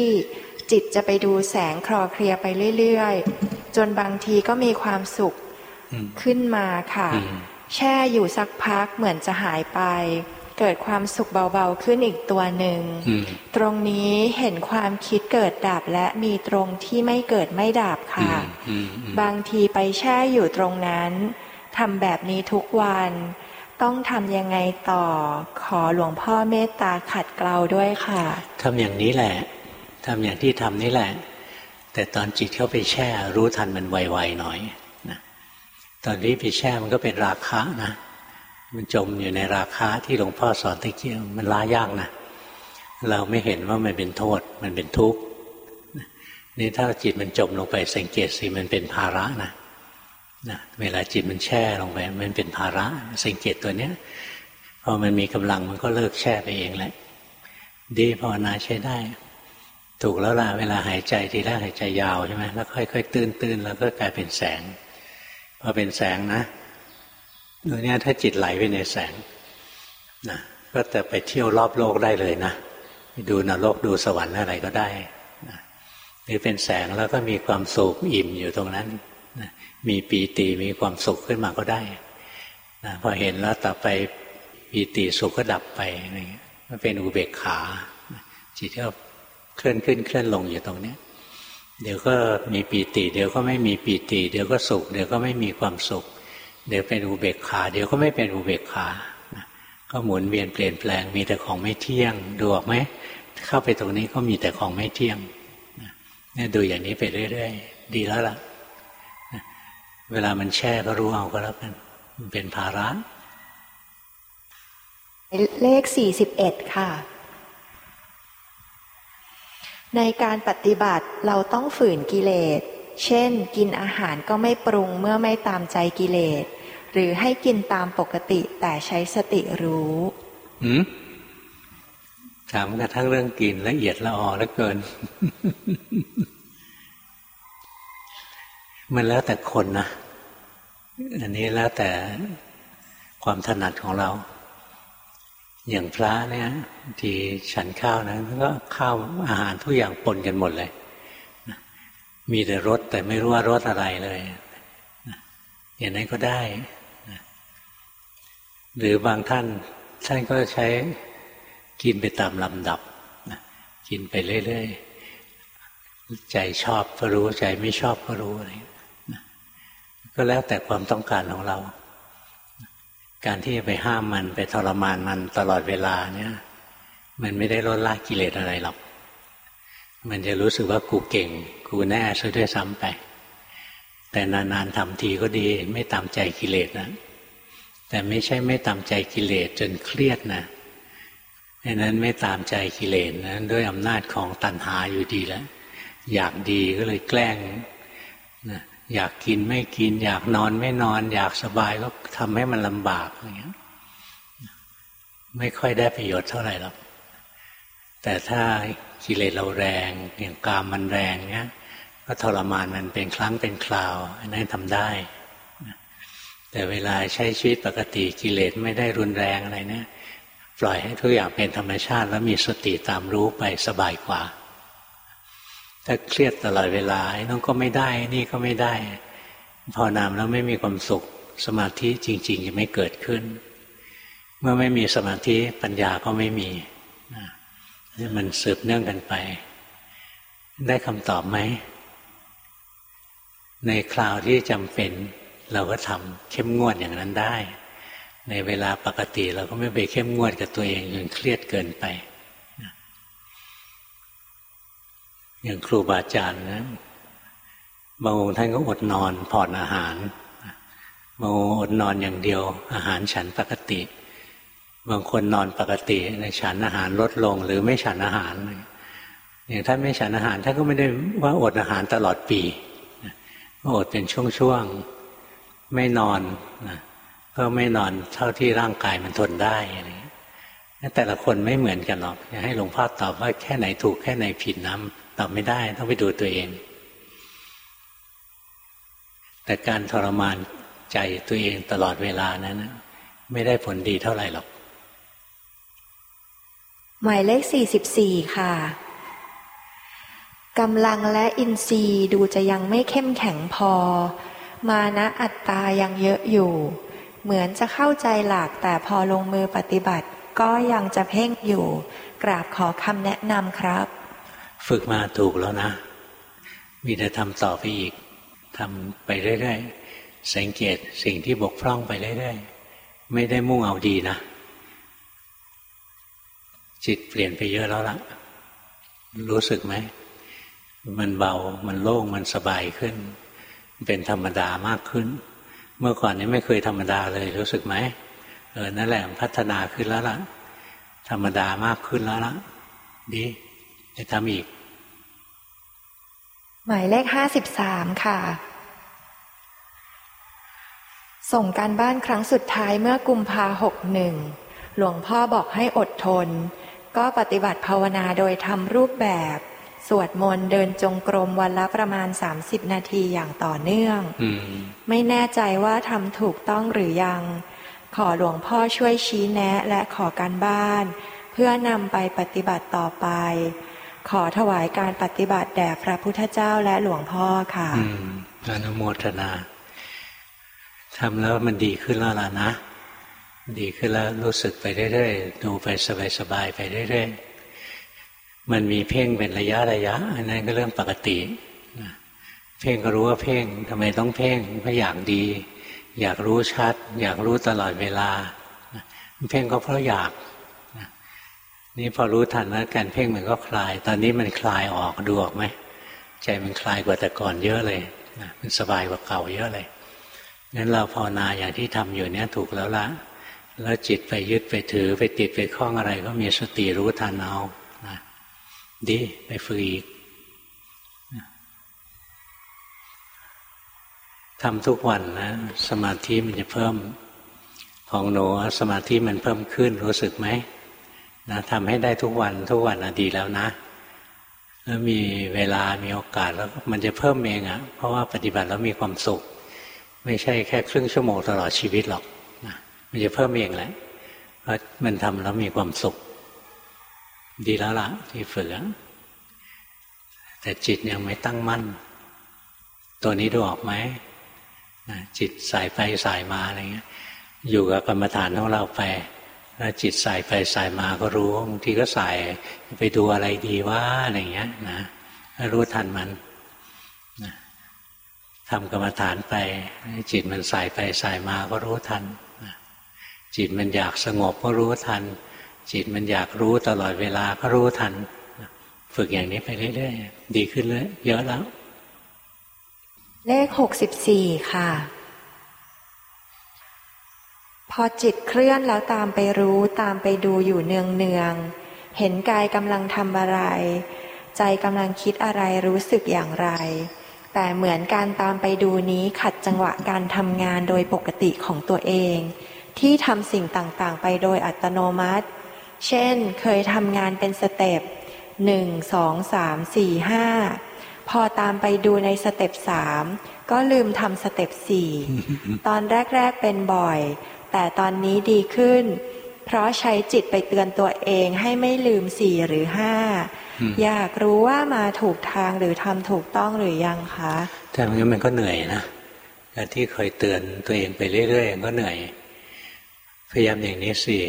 จิตจะไปดูแสงคลอเคลียไปเรื่อยๆ จนบางทีก็มีความสุขขึ้นมาค่ะ แช่อยู่สักพักเหมือนจะหายไป เกิดความสุขเบาๆขึ้นอีกตัวหนึ่ง ตรงนี้เห็นความคิดเกิดดับและมีตรงที่ไม่เกิดไม่ดับค่ะ บางทีไปแช่อยู่ตรงนั้น ทำแบบนี้ทุกวัน ต้องทำยังไงต่อ ขอหลวงพ่อเมตตาขัดเกลาด้วยค่ะทำอย่างนี้แหละทำอย่างที่ทำนี่แหละ แต่ตอนจิตเข้าไปแช่รู้ทันมันไวๆหน่อยนะตอนนี้ไปแช่มันก็เป็นราคะนะ มันจมอยู่ในราคาที่หลวงพ่อสอนตะเกียบมันล้ายากนะเราไม่เห็นว่ามันเป็นโทษ มันเป็นทุกข์นี่ถ้าจิตมันจมลงไปสังเกตสิมันเป็นภาระนะ นะเวลาจิตมันแช่ลงไปมันเป็นภาระสังเกตตัวเนี้ยพอมันมีกำลังมันก็เลิกแช่ไปเองแหละ ดีภาวนาใช้ได้ ถูกแล้วล่ะเวลาหายใจทีแรกหายใจยาวใช่ไหมแล้วค่อยๆตื้นๆแล้วก็กลายเป็นแสงพอเป็นแสงนะตัวนี้ถ้าจิตไหลไปในแสงนะก็จะไปเที่ยวรอบโลกได้เลยนะดูนรกดูสวรรค์อะไรก็ได้นะหรือเป็นแสงแล้วก็มีความสุขอิ่มอยู่ตรงนั้นนะ มีปีติมีความสุขขึ้นมาก็ได้นะพอเห็นแล้วต่อไปปีติสุขก็ดับไปอะไรเงี้ยมันเป็นอุเบกขา จิตก็เคลื่อนขึ้นเคลื่อนลงอยู่ตรงนี้เดี๋ยวก็มีปีติ เดี๋ยวก็ไม่มีปีติ เดี๋ยวก็สุข เดี๋ยวก็ไม่มีความสุข เดี๋ยวเป็นอุเบกขา เดี๋ยวก็ไม่เป็นอุเบกขาก็หมุนเวียนเปลี่ยนแปลงมีแต่ของไม่เที่ยงดูออกไหมเข้าไปตรงนี้ก็มีแต่ของไม่เที่ยงเนี่ยดูอย่างนี้ไปเรื่อยๆ ดีแล้วล่ะ เวลามันแช่ก็รู้เอาก็แล้วกัน มันเป็นภาระ เลขสี่สิบเอ็ดค่ะ ในการปฏิบัติเราต้องฝืนกิเลส เช่น กินอาหารก็ไม่ปรุงเมื่อไม่ตามใจกิเลส หรือให้กินตามปกติแต่ใช้สติรู้หืมถามกระทั่งเรื่องกินละเอียดละออแล้วเกิน มันแล้วแต่คนนะ อันนี้แล้วแต่ความถนัดของเรา อย่างพระเนี่ยที่ฉันข้าวนะก็ข้าวอาหารทุกอย่างปนกันหมดเลย มีแต่รสแต่ไม่รู้ว่ารสอะไรเลยอย่างนั้นก็ได้ หรือบางท่านท่านก็ใช้กินไปตามลำดับกินไปเรื่อยๆ ใจชอบก็รู้ใจไม่ชอบก็รู้อะไร ก็แล้วแต่ความต้องการของเรา การที่จะไปห้ามมันไปทรมานมันตลอดเวลาเนี่ย มันไม่ได้ลดละกิเลสอะไรหรอก มันจะรู้สึกว่ากูเก่ง กูแน่ซะด้วยซ้ำไป แต่นานๆทำทีก็ดีไม่ตามใจกิเลสนะแต่ไม่ใช่ไม่ตามใจกิเลสจนเครียดนะดังนั้นไม่ตามใจกิเลสนะด้วยอำนาจของตัณหาอยู่ดีแล้ว อยากดีก็เลยแกล้งนะ อยากกินไม่กิน อยากนอนไม่นอน อยากสบายก็ทำให้มันลำบากอย่างเงี้ยไม่ค่อยได้ประโยชน์เท่าไหร่หรอกแต่ถ้ากิเลสเราแรงอย่างกามมันแรงเนี้ยก็ทรมานมันเป็นครั้งเป็นคราว อันนั้นทำได้ แต่เวลาใช้ชีวิตปกติกิเลสไม่ได้รุนแรงอะไรเนี่ยปล่อยให้ทุกอย่างเป็นธรรมชาติ แล้วมีสติตามรู้ไปสบายกว่า ถ้าเครียดตลอดเวลาไอ้น้องก็ไม่ได้ นี่ก็ไม่ได้พอนามแล้วไม่มีความสุข สมาธิจริง ๆ จะไม่เกิดขึ้น เมื่อไม่มีสมาธิปัญญาก็ไม่มีนี่มันสืบเนื่องกันไป ได้คำตอบไหม ในคราวที่จำเป็น เราก็ทำเข้มงวดอย่างนั้นได้ ในเวลาปกติเราก็ไม่ไปเข้มงวดกับตัวเองจนเครียดเกินไป อย่างครูบาอาจารย์นะบางองค์ท่านก็อดนอนผ่อนอาหารบางองค์อดนอนอย่างเดียว อาหารฉันปกติ บางคนนอนปกติในฉันอาหารลดลงหรือไม่ฉันอาหารอย่างท่านไม่ฉันอาหารท่านก็ไม่ได้ว่าอดอาหารตลอดปีอดเป็นช่วงๆไม่นอนก็ไม่นอนเท่าที่ร่างกายมันทนได้อะไรแต่ละคนไม่เหมือนกันหรอกอยากให้หลวงพ่อตอบว่าแค่ไหนถูกแค่ไหนผิดน้ำ ตอบไม่ได้ต้องไปดูตัวเอง แต่การทรมานใจตัวเองตลอดเวลานั้นไม่ได้ผลดีเท่าไหร่หรอก หมายเลขสี่สิบสี่ค่ะกำลังและอินทรีย์ดูจะยังไม่เข้มแข็งพอ มานะอัตตายังเยอะอยู่ เหมือนจะเข้าใจหลักแต่พอลงมือปฏิบัติ ก็ยังจะเพ่งอยู่ กราบขอคำแนะนำครับ ฝึกมาถูกแล้วนะ มีแต่ทำต่อไปอีกทำไปเรื่อยๆสังเกตสิ่งที่บกพร่องไปเรื่อยๆไม่ได้มุ่งเอาดีนะ จิตเปลี่ยนไปเยอะแล้วล่ะ รู้สึกไหม มันเบามันโล่งมันสบายขึ้น เป็นธรรมดามากขึ้น เมื่อก่อนนี้ไม่เคยธรรมดาเลยรู้สึกไหมเออนั่นแหละพัฒนาขึ้นแล้วล่ะ ธรรมดามากขึ้นแล้วล่ะดีจะทำอีก หมายเลขห้าสิบสามค่ะ ส่งการบ้านครั้งสุดท้ายเมื่อกุมภาหกหนึ่งหลวงพ่อบอกให้อดทน ก็ปฏิบัติภาวนาโดยทำรูปแบบ สวดมนต์เดินจงกรมวันละประมาณสามสิบนาทีอย่างต่อเนื่องอไม่แน่ใจว่าทำถูกต้องหรือยัง ขอหลวงพ่อช่วยชี้แนะและขอการบ้าน เพื่อนำไปปฏิบัติต่อไป ขอถวายการปฏิบัติแด่พระพุทธเจ้าและหลวงพ่อค่ะอนุโมทนาทำแล้วมันดีขึ้นแล้วล่ะนะ ดีขึ้นแล้วรู้สึกไปเรื่อยๆดูไปสบายๆไปเรื่อยๆมันมีเพ่งเป็นระยะระยะอันนั้นก็เรื่องปกติเพ่งก็รู้ว่าเพ่งทำไมต้องเพ่งเพราะอยากดี อยากรู้ชัด อยากรู้ตลอดเวลา เพ่งก็เพราะอยาก นี่พอรู้ทันแล้วการเพ่งมันก็คลาย ตอนนี้มันคลายออกดูออกไหมใจมันคลายกว่าแต่ก่อนเยอะเลยมันสบายกว่าเก่าเยอะเลยงั้นเราภาวนาอย่างที่ทำอยู่เนี้ยถูกแล้วละแล้วจิตไปยึดไปถือไปติดไปคล้องอะไร ก็มีสติรู้ทันเอาดีไปฝึกอีกทำทุกวันนะ สมาธิมันจะเพิ่ม ของหนูสมาธิมันเพิ่มขึ้นรู้สึกไหม นะทำให้ได้ทุกวันทุกวันดีแล้วนะ แล้วมีเวลามีโอกาสแล้วมันจะเพิ่มเองอะ่ะ เพราะว่าปฏิบัติแล้วมีความสุข ไม่ใช่แค่ครึ่งชั่วโมงตลอดชีวิตหรอกนะมันจะเพิ่มเองแหละเพราะมันทำแล้วมีความสุข ดีแล้วละ่ะ ที่ฝึกแต่จิตยังไม่ตั้งมั่น ตัวนี้ดูออกไหมจิตสายไปสายมาอะไรเงี้ย อยู่กับกรรมฐานของเราไป แล้วจิตสายไปสายมาก็รู้บางทีก็สายไปดูอะไรดีว่าอะไรเงี้ยนะรู้ทันมันนะทำกรรมฐานไป จิตมันสายไปสายมาก็รู้ทันนะจิตมันอยากสงบก็รู้ทัน จิตมันอยากรู้ตลอดเวลาก็รู้ทันฝึกอย่างนี้ไปเรื่อยๆดีขึ้นเลยเยอะแล้ว เลขหกสิบสี่ค่ะ พอจิตเคลื่อนแล้วตามไปรู้ตามไปดูอยู่เนืองเนืองเห็นกายกำลังทำอะไร ใจกำลังคิดอะไรรู้สึกอย่างไร แต่เหมือนการตามไปดูนี้ขัดจังหวะการทำงานโดยปกติของตัวเอง ที่ทำสิ่งต่างๆ ไปโดยอัตโนมัติ เช่น เคยทำงานเป็นสเต็ปหนึ่งสองสามสี่ห้าพอตามไปดูในสเต็ปสามก็ลืมทำสเต็ปสี่ตอนแรก ๆเป็นบ่อย แต่ตอนนี้ดีขึ้น เพราะใช้จิตไปเตือนตัวเองให้ไม่ลืมสี่หรือห้าอยากรู้ว่ามาถูกทางหรือทำถูกต้องหรือยังคะแต่มันมันก็เหนื่อยนะการที่คอยเตือนตัวเองไปเรื่อยๆก็เหนื่อยพยายามอย่างนี้สิ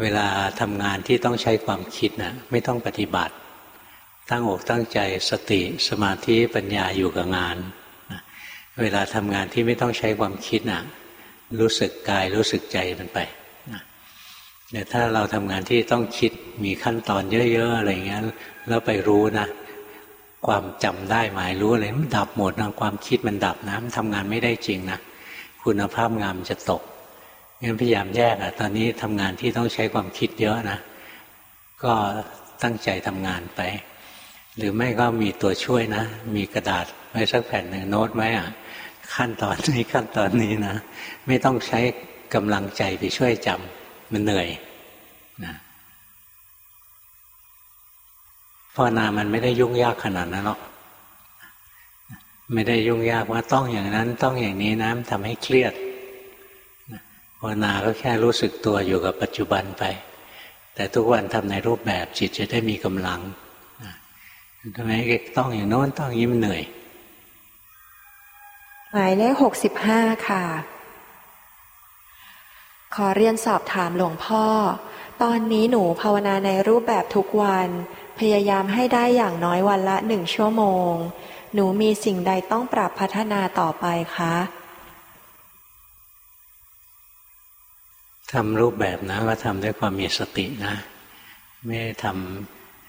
เวลาทำงานที่ต้องใช้ความคิดนะไม่ต้องปฏิบัติ ตั้งอกตั้งใจสติสมาธิปัญญาอยู่กับงาน เวลาทำงานที่ไม่ต้องใช้ความคิดนะ รู้สึกกายรู้สึกใจมันไปเนี่ยถ้าเราทำงานที่ต้องคิดมีขั้นตอนเยอะ ๆ อะไรเงี้ยแล้วไปรู้นะ ความจำได้หมายรู้อะไรมันดับหมดนะความคิดมันดับนะมันทำงานไม่ได้จริงนะคุณภาพงานจะตกงั้นพยายามแยกอะตอนนี้ทำงานที่ต้องใช้ความคิดเยอะนะ ก็ตั้งใจทำงานไป หรือไม่ก็มีตัวช่วยนะ มีกระดาษไว้สักแผ่นหนึ่งโน้ตไว้อะ ขั้นตอนนี้ขั้นตอนนี้นะ ไม่ต้องใช้กำลังใจไปช่วยจำมันเหนื่อยนะภาวนามันไม่ได้ยุ่งยากขนาดนั้นหรอกไม่ได้ยุ่งยากว่าต้องอย่างนั้น ต้องอย่างนี้นะทำให้เครียดภาวนาก็แค่รู้สึกตัวอยู่กับปัจจุบันไป แต่ทุกวันทำในรูปแบบจิตจะได้มีกำลังทำไมต้องอย่างโน้นต้องอยิ้มันเหนื่อย หมายเลขหกสิบห้าค่ะ ขอเรียนสอบถามหลวงพ่อ ตอนนี้หนูภาวนาในรูปแบบทุกวัน พยายามให้ได้อย่างน้อยวันละหนึ่งชั่วโมง หนูมีสิ่งใดต้องปรับพัฒนาต่อไปคะทำรูปแบบนะก็ทำด้วยความมีสตินะ ไม่ท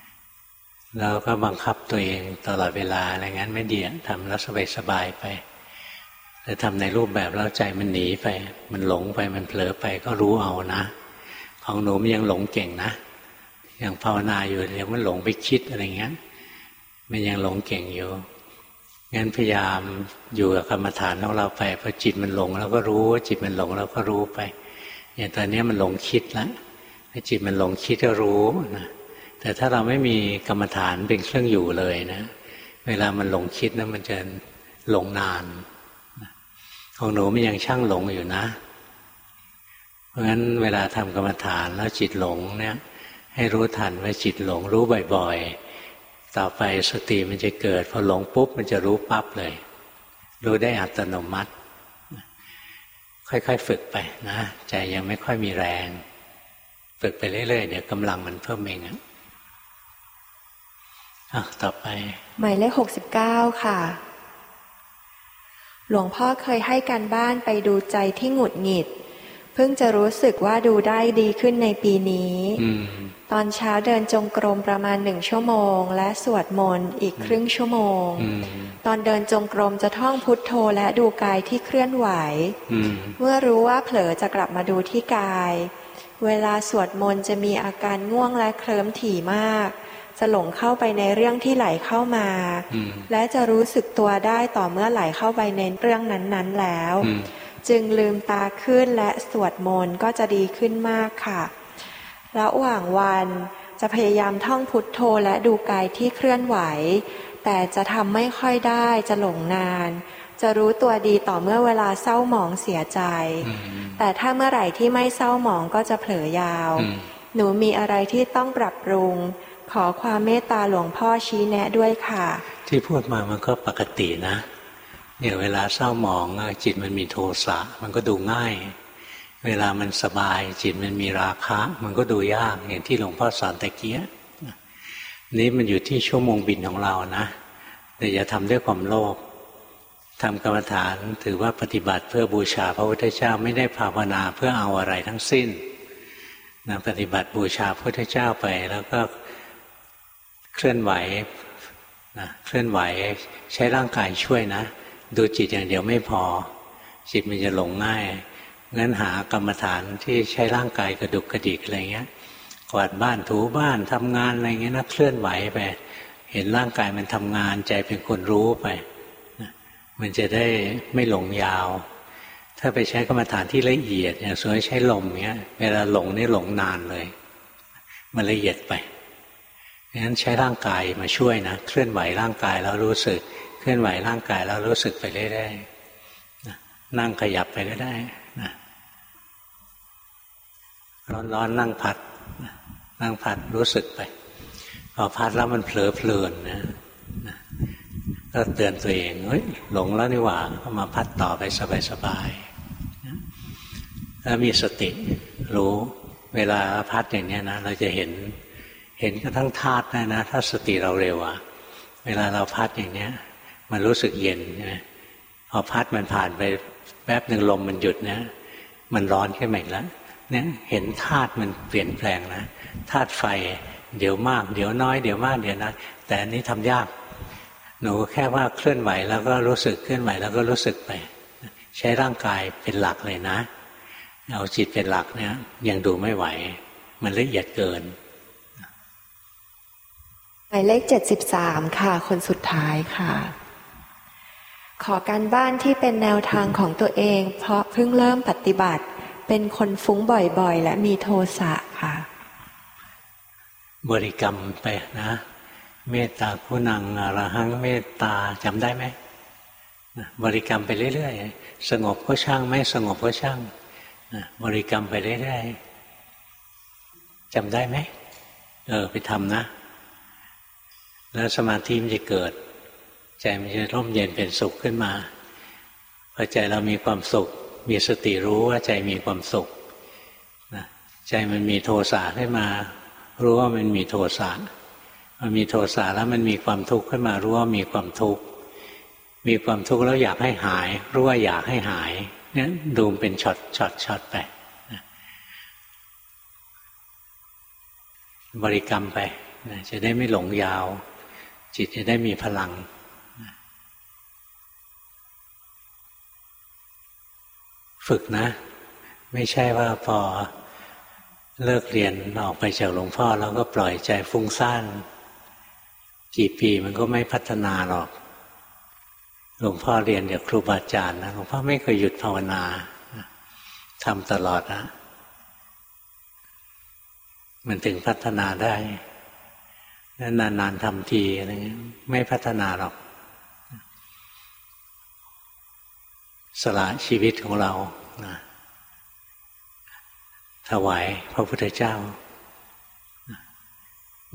ำเราก็บังคับตัวเองตลอดเวลาอะไรงั้นไม่ดีทำแล้วสบายๆไป แต่ทำในรูปแบบแล้วใจมันหนีไป มันหลงไปมันเผลอไปก็รู้เอานะ ของหนูมันยังหลงเก่งนะย่างภาวนาอยู่ยังมันหลงไปคิดอะไรเงี้ยมันยังหลงเก่งอยู่งั้นพยายามอยู่กับกรรมฐานของเราไปพอจิตมันหลงเราก็รู้จิตมันหลงเราก็รู้ไปอย่างตอนนี้มันหลงคิดแล้วพอจิตมันหลงคิดก็รู้นะแต่ถ้าเราไม่มีกรรมฐานเป็นเครื่องอยู่เลยนะ เวลามันหลงคิดนะมันจะหลงนาน ของหนูมันยังช่างหลงอยู่นะ เพราะฉะนั้นเวลาทำกรรมฐานแล้วจิตหลงเนี่ย ให้รู้ทันว่าจิตหลงรู้บ่อยๆ ต่อไปสติมันจะเกิดพอหลงปุ๊บมันจะรู้ปั๊บเลย รู้ได้อัตโนมัติ ค่อยๆฝึกไปนะใจยังไม่ค่อยมีแรง ฝึกไปเรื่อยๆเดี๋ยวกำลังมันเพิ่มเองอะต่อไป หมายเลขหกสิบเก้าค่ะ หลวงพ่อเคยให้การบ้านไปดูใจที่หงุดหงิด เพิ่งจะรู้สึกว่าดูได้ดีขึ้นในปีนี้ตอนเช้าเดินจงกรมประมาณหนึ่งชั่วโมง และสวดมนต์อีกครึ่งชั่วโมง ตอนเดินจงกรมจะท่องพุทโธและดูกายที่เคลื่อนไหว เมื่อรู้ว่าเผลอจะกลับมาดูที่กาย เวลาสวดมนต์จะมีอาการง่วงและเคลิ้มถี่มาก จะหลงเข้าไปในเรื่องที่ไหลเข้ามาอืมและจะรู้สึกตัวได้ต่อเมื่อไหลเข้าไปในเรื่องนั้นๆแล้วอืมจึงลืมตาขึ้นและสวดมนต์ก็จะดีขึ้นมากค่ะ ระหว่างวันจะพยายามท่องพุทโธและดูกายที่เคลื่อนไหว แต่จะทำไม่ค่อยได้จะหลงนาน จะรู้ตัวดีต่อเมื่อเวลาเศร้าหมองเสียใจอืมแต่ถ้าเมื่อไหร่ที่ไม่เศร้าหมองก็จะเผลอยาวอืมหนูมีอะไรที่ต้องปรับปรุง ขอความเมตตาหลวงพ่อชี้แนะด้วยค่ะ ที่พูดมามันก็ปกตินะเนี่ยเวลาเศร้าหมองจิตมันมีโทสะมันก็ดูง่าย เวลามันสบายจิตมันมีราคะ มันก็ดูยากอย่างที่หลวงพ่อสอนตะเกียนี้มันอยู่ที่ชั่วโมงบินของเรานะแต่อย่าทำด้วยความโลภทำกรรมฐานถือว่าปฏิบัติเพื่อบูชาพระพุทธเจ้าไม่ได้ภาวนาเพื่อเอาอะไรทั้งสิ้นนะปฏิบัติบูชาพระพุทธเจ้าไป แล้วก็ เคลื่อนไหวนะเคลื่อนไหวใช้ร่างกายช่วยนะ ดูจิตอย่างเดียวไม่พอ จิตมันจะหลงง่ายงั้นหากรรมฐานที่ใช้ร่างกายกระดุกกระดิกอะไรเงี้ยกวาดบ้านถูบ้านทำงานอะไรเงี้ยนะเคลื่อนไหวไป เห็นร่างกายมันทำงานใจเป็นคนรู้ไปนะมันจะได้ไม่หลงยาว ถ้าไปใช้กรรมฐานที่ละเอียดอย่างสมมติใช้ลมเงี้ย เวลาหลงนี่หลงนานเลย มันละเอียดไป งั้นใช้ร่างกายมาช่วยนะเคลื่อนไหวร่างกายแล้วรู้สึก เคลื่อนไหวร่างกายแล้วรู้สึกไปเรื่อยๆนั่งขยับไปก็ได้นะร้อนๆนั่งพัดนั่งพัดรู้สึกไปพอพัดแล้วมันเผลอเพลินนะก็เตือนตัวเองเฮ้ยหลงแล้วนี่หว่าก็มาพัดต่อไปสบายๆแล้วมีสติรู้เวลาพัดอย่างนี้นะเราจะเห็น เห็นกระทั่งธาตุได้นะ ถ้าสติเราเร็วอะเวลาเราพัดอย่างเนี้ย มันรู้สึกเย็นใช่ไหมพอพัดมันผ่านไปแป๊บหนึ่งลมมันหยุดนะมันร้อนขึ้นมาอีกแล้วเนี่ยเห็นธาตุมันเปลี่ยนแปลงนะธาตุไฟ เดี๋ยวมาก เดี๋ยวน้อยเดี๋ยวมากเดี๋ยวน้อยแต่อันนี้ทำยาก หนูแค่ว่าเคลื่อนไหวแล้วก็รู้สึกเคลื่อนไหวแล้วก็รู้สึกไป ใช้ร่างกายเป็นหลักเลยนะ เอาจิตเป็นหลักเนี่ยยังดูไม่ไหว มันละเอียดเกิน มายเลขเจ็ดสิบสามค่ะ คนสุดท้ายค่ะ ขอการบ้านที่เป็นแนวทางของตัวเอง เพราะเพิ่งเริ่มปฏิบัติ เป็นคนฟุ้งบ่อยๆ และมีโทสะค่ะ บริกรรมไปนะ เมตตาคุณังอรหังเมตตาจำได้ไหมบริกรรมไปเรื่อยๆ สงบก็ช่างไม่สงบก็ช่างบริกรรมไปเรื่อยๆจำได้ไหมเออไปทำนะ แล้วสมาธิมันจะเกิด ใจมันจะร่มเย็นเป็นสุขขึ้นมาพอใจเรามีความสุข มีสติรู้ว่าใจมีความสุขใจมันมีโทสะขึ้นมา รู้ว่ามันมีโทสะมันมีโทสะแล้วมันมีความทุกข์ขึ้นมารู้ว่ามีความทุกข์มีความทุกข์แล้วอยากให้หาย รู้ว่าอยากให้หายเนี่ยดูมเป็นช็อตช็อตช็อตไปบริกรรมไปจะได้ไม่หลงยาว จิตจะได้มีพลังฝึกนะ ไม่ใช่ว่าพอเลิกเรียนออกไปจากหลวงพ่อแล้วก็ปล่อยใจฟุ้งซ่านกี่ปีมันก็ไม่พัฒนาหรอก หลวงพ่อเรียนจากครูบาอาจารย์นะหลวงพ่อไม่เคยหยุดภาวนาทำตลอดนะมันถึงพัฒนาได้ นานๆทำทีอะไรเงี้ยไม่พัฒนาหรอก สละชีวิตของเรานะถวายพระพุทธเจ้า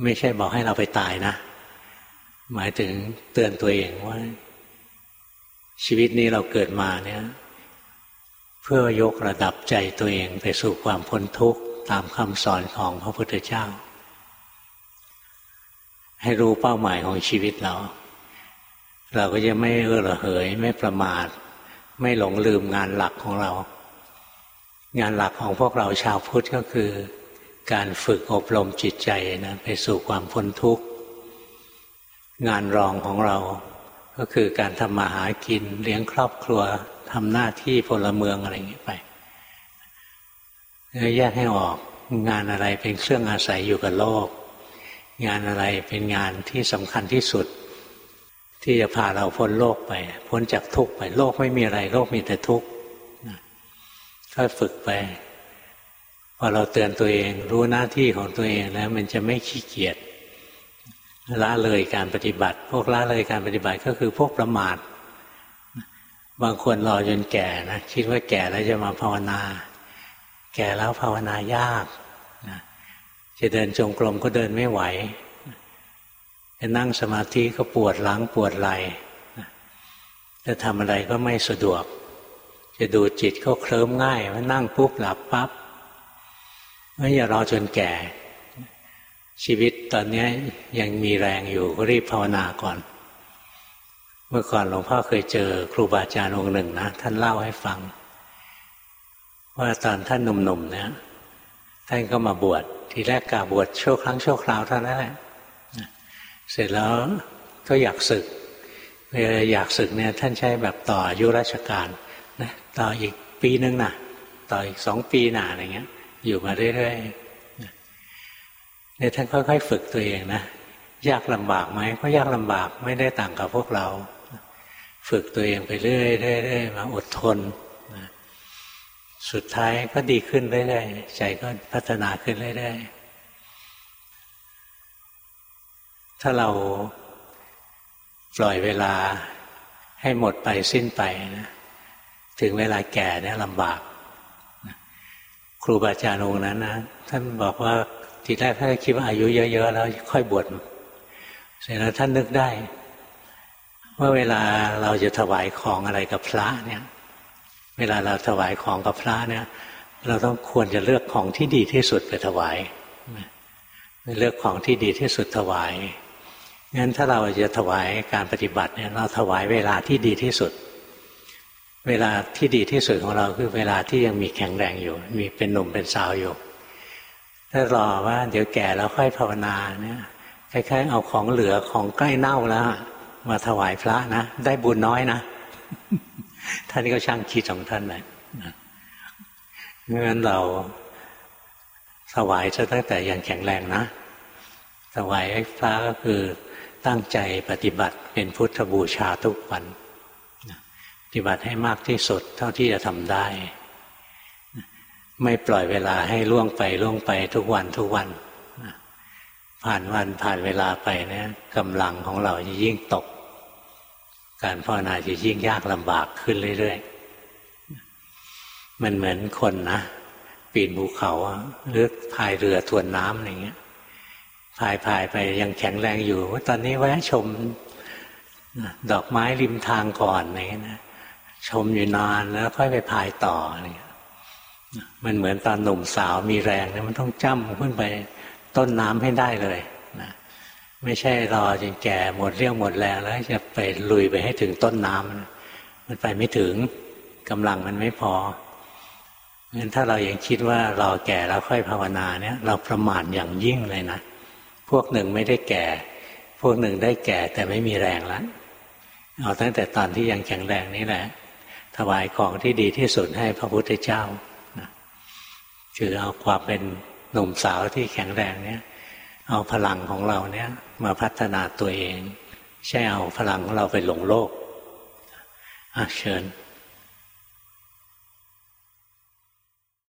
ไม่ใช่บอกให้เราไปตายนะ หมายถึงเตือนตัวเองว่า ชีวิตนี้เราเกิดมาเนี่ย เพื่อยกระดับใจตัวเองไปสู่ความพ้นทุกข์ตามคำสอนของพระพุทธเจ้า ให้รู้เป้าหมายของชีวิตเรา เราก็จะไม่เออระเหย ไม่ประมาท ไม่หลงลืมงานหลักของเรา งานหลักของพวกเราชาวพุทธก็คือ การฝึกอบรมจิตใจนะไปสู่ความพ้นทุกข์ งานรองของเราก็คือการทำมาหากินเลี้ยงครอบครัวทำหน้าที่พลเมืองอะไรอย่างนี้ไปแยกให้ออกงานอะไรเป็นเครื่องอาศัยอยู่กับโลก งานอะไรเป็นงานที่สำคัญที่สุด ที่จะพาเราพ้นโลกไป พ้นจากทุกข์ไปโลกไม่มีอะไร โลกมีแต่ทุกข์ค่อยฝึกไปพอเราเตือนตัวเองรู้หน้าที่ของตัวเองแล้ว มันจะไม่ขี้เกียจละเลยการปฏิบัติ พวกละเลยการปฏิบัติก็คือพวกประมาทบางคนรอจนแก่นะคิดว่าแก่แล้วจะมาภาวนา แก่แล้วภาวนายาก จะเดินจงกรมก็เดินไม่ไหวจะนั่งสมาธิก็ปวดหลังปวดไหล่จะทำอะไรก็ไม่สะดวก จะดูจิตก็เคลิ้มง่ายว่านั่งปุ๊บหลับปับ๊บไม่อย่ารอจนแก่ ชีวิตตอนนี้ยังมีแรงอยู่ก็รีบภาวนาก่อน เมื่อก่อนหลวงพ่อเคยเจอครูบาอาจารย์องค์หนึ่งนะ ท่านเล่าให้ฟัง ว่าตอนท่านหนุ่มๆเนี่ย ท่านก็มาบวชทีแรกกาบวชชั่วครั้งชั่วคราวเท่านั้นแหละเสร็จแล้วก็อยากศึกเวลาอยากศึกเนี่ยท่านใช้แบบต่ออายุราชการนะต่ออีกปีนึงนะต่ออีกสองปีหนาอะไรเงี้ย อยู่มาเรื่อยๆเนี่ยท่านค่อยๆฝึกตัวเองนะยากลำบากไหมก็ยากลำบากไม่ได้ต่างกับพวกเรา ฝึกตัวเองไปเรื่อยๆมาอดทน สุดท้ายก็ดีขึ้นเรื่อยๆใจก็พัฒนาขึ้นเรื่อยๆถ้าเราปล่อยเวลาให้หมดไปสิ้นไปนะถึงเวลาแก่เนี่ยลำบาก ครูบาอาจารย์องค์นั้นนะท่านบอกว่าทีแรกท่านคิดว่าอายุเยอะ ๆ แล้วค่อยบวชเสร็จแล้วท่านนึกได้ ว่าเวลาเราจะถวายของอะไรกับพระเนี่ย เวลาเราถวายของกับพระเนี่ย เราต้องควรจะเลือกของที่ดีที่สุดไปถวายเลือกของที่ดีที่สุดถวายงั้นถ้าเราจะถวายการปฏิบัติเนี่ยเราถวายเวลาที่ดีที่สุด เวลาที่ดีที่สุดของเราคือเวลาที่ยังมีแข็งแรงอยู่ มีเป็นหนุ่มเป็นสาวอยู่ ถ้ารอว่าเดี๋ยวแก่แล้วค่อยภาวนาเนี่ยคล้ายๆเอาของเหลือของใกล้เน่าแล้วมาถวายพระนะ ได้บุญน้อยนะ ท่านก็ช่างคิดของท่านเลยงั้นเราถวายจะตั้งแต่ยังแข็งแรงนะถวายให้พระก็คือตั้งใจปฏิบัติเป็นพุทธบูชาทุกวันปฏิบัติให้มากที่สุดเท่าที่จะทำได้ ไม่ปล่อยเวลาให้ล่วงไปล่วงไปทุกวันทุกวันผ่านวันผ่านเวลาไปเนี่ยกำลังของเราจะยิ่งตก การภาวนาจะยิ่งยากลำบากขึ้นเรื่อยๆ มันเหมือนคนนะปีนภูเขาหรือพายเรือทวนน้ำอย่างเงี้ยพายพายไปยังแข็งแรงอยู่ว่าตอนนี้แวะชมดอกไม้ริมทางก่อนอะไรเงี้ยนะชมอยู่นานแล้วค่อยไปพายต่อเนี่ยมันเหมือนตอนหนุ่มสาวมีแรงเนี่ยมันต้องจ้ำขึ้นไปต้นน้ำให้ได้เลย ไม่ใช่รอจนแก่หมดเรี่ยวหมดแรงแล้ว จะไปลุยไปให้ถึงต้นน้ำมันไปไม่ถึงกำลังมันไม่พองั้นถ้าเรายัางคิดว่ารอแก่แล้วค่อยภาวนาเนี่ย เราประมาทอย่างยิ่งเลยนะพวกหนึ่งไม่ได้แก่ พวกหนึ่งได้แก่แต่ไม่มีแรงแล้วเอาตั้งแต่ตอนที่ยังแข็งแรงนี่แหละถวายของที่ดีที่สุดให้พระพุทธเจ้าคือเอาความเป็นหนุ่มสาวที่แข็งแรงเนี่ย เอาพลังของเราเนี่ยมาพัฒนาตัวเอง ใช่เอาพลังของเราไปหลงโลกอะเชิญ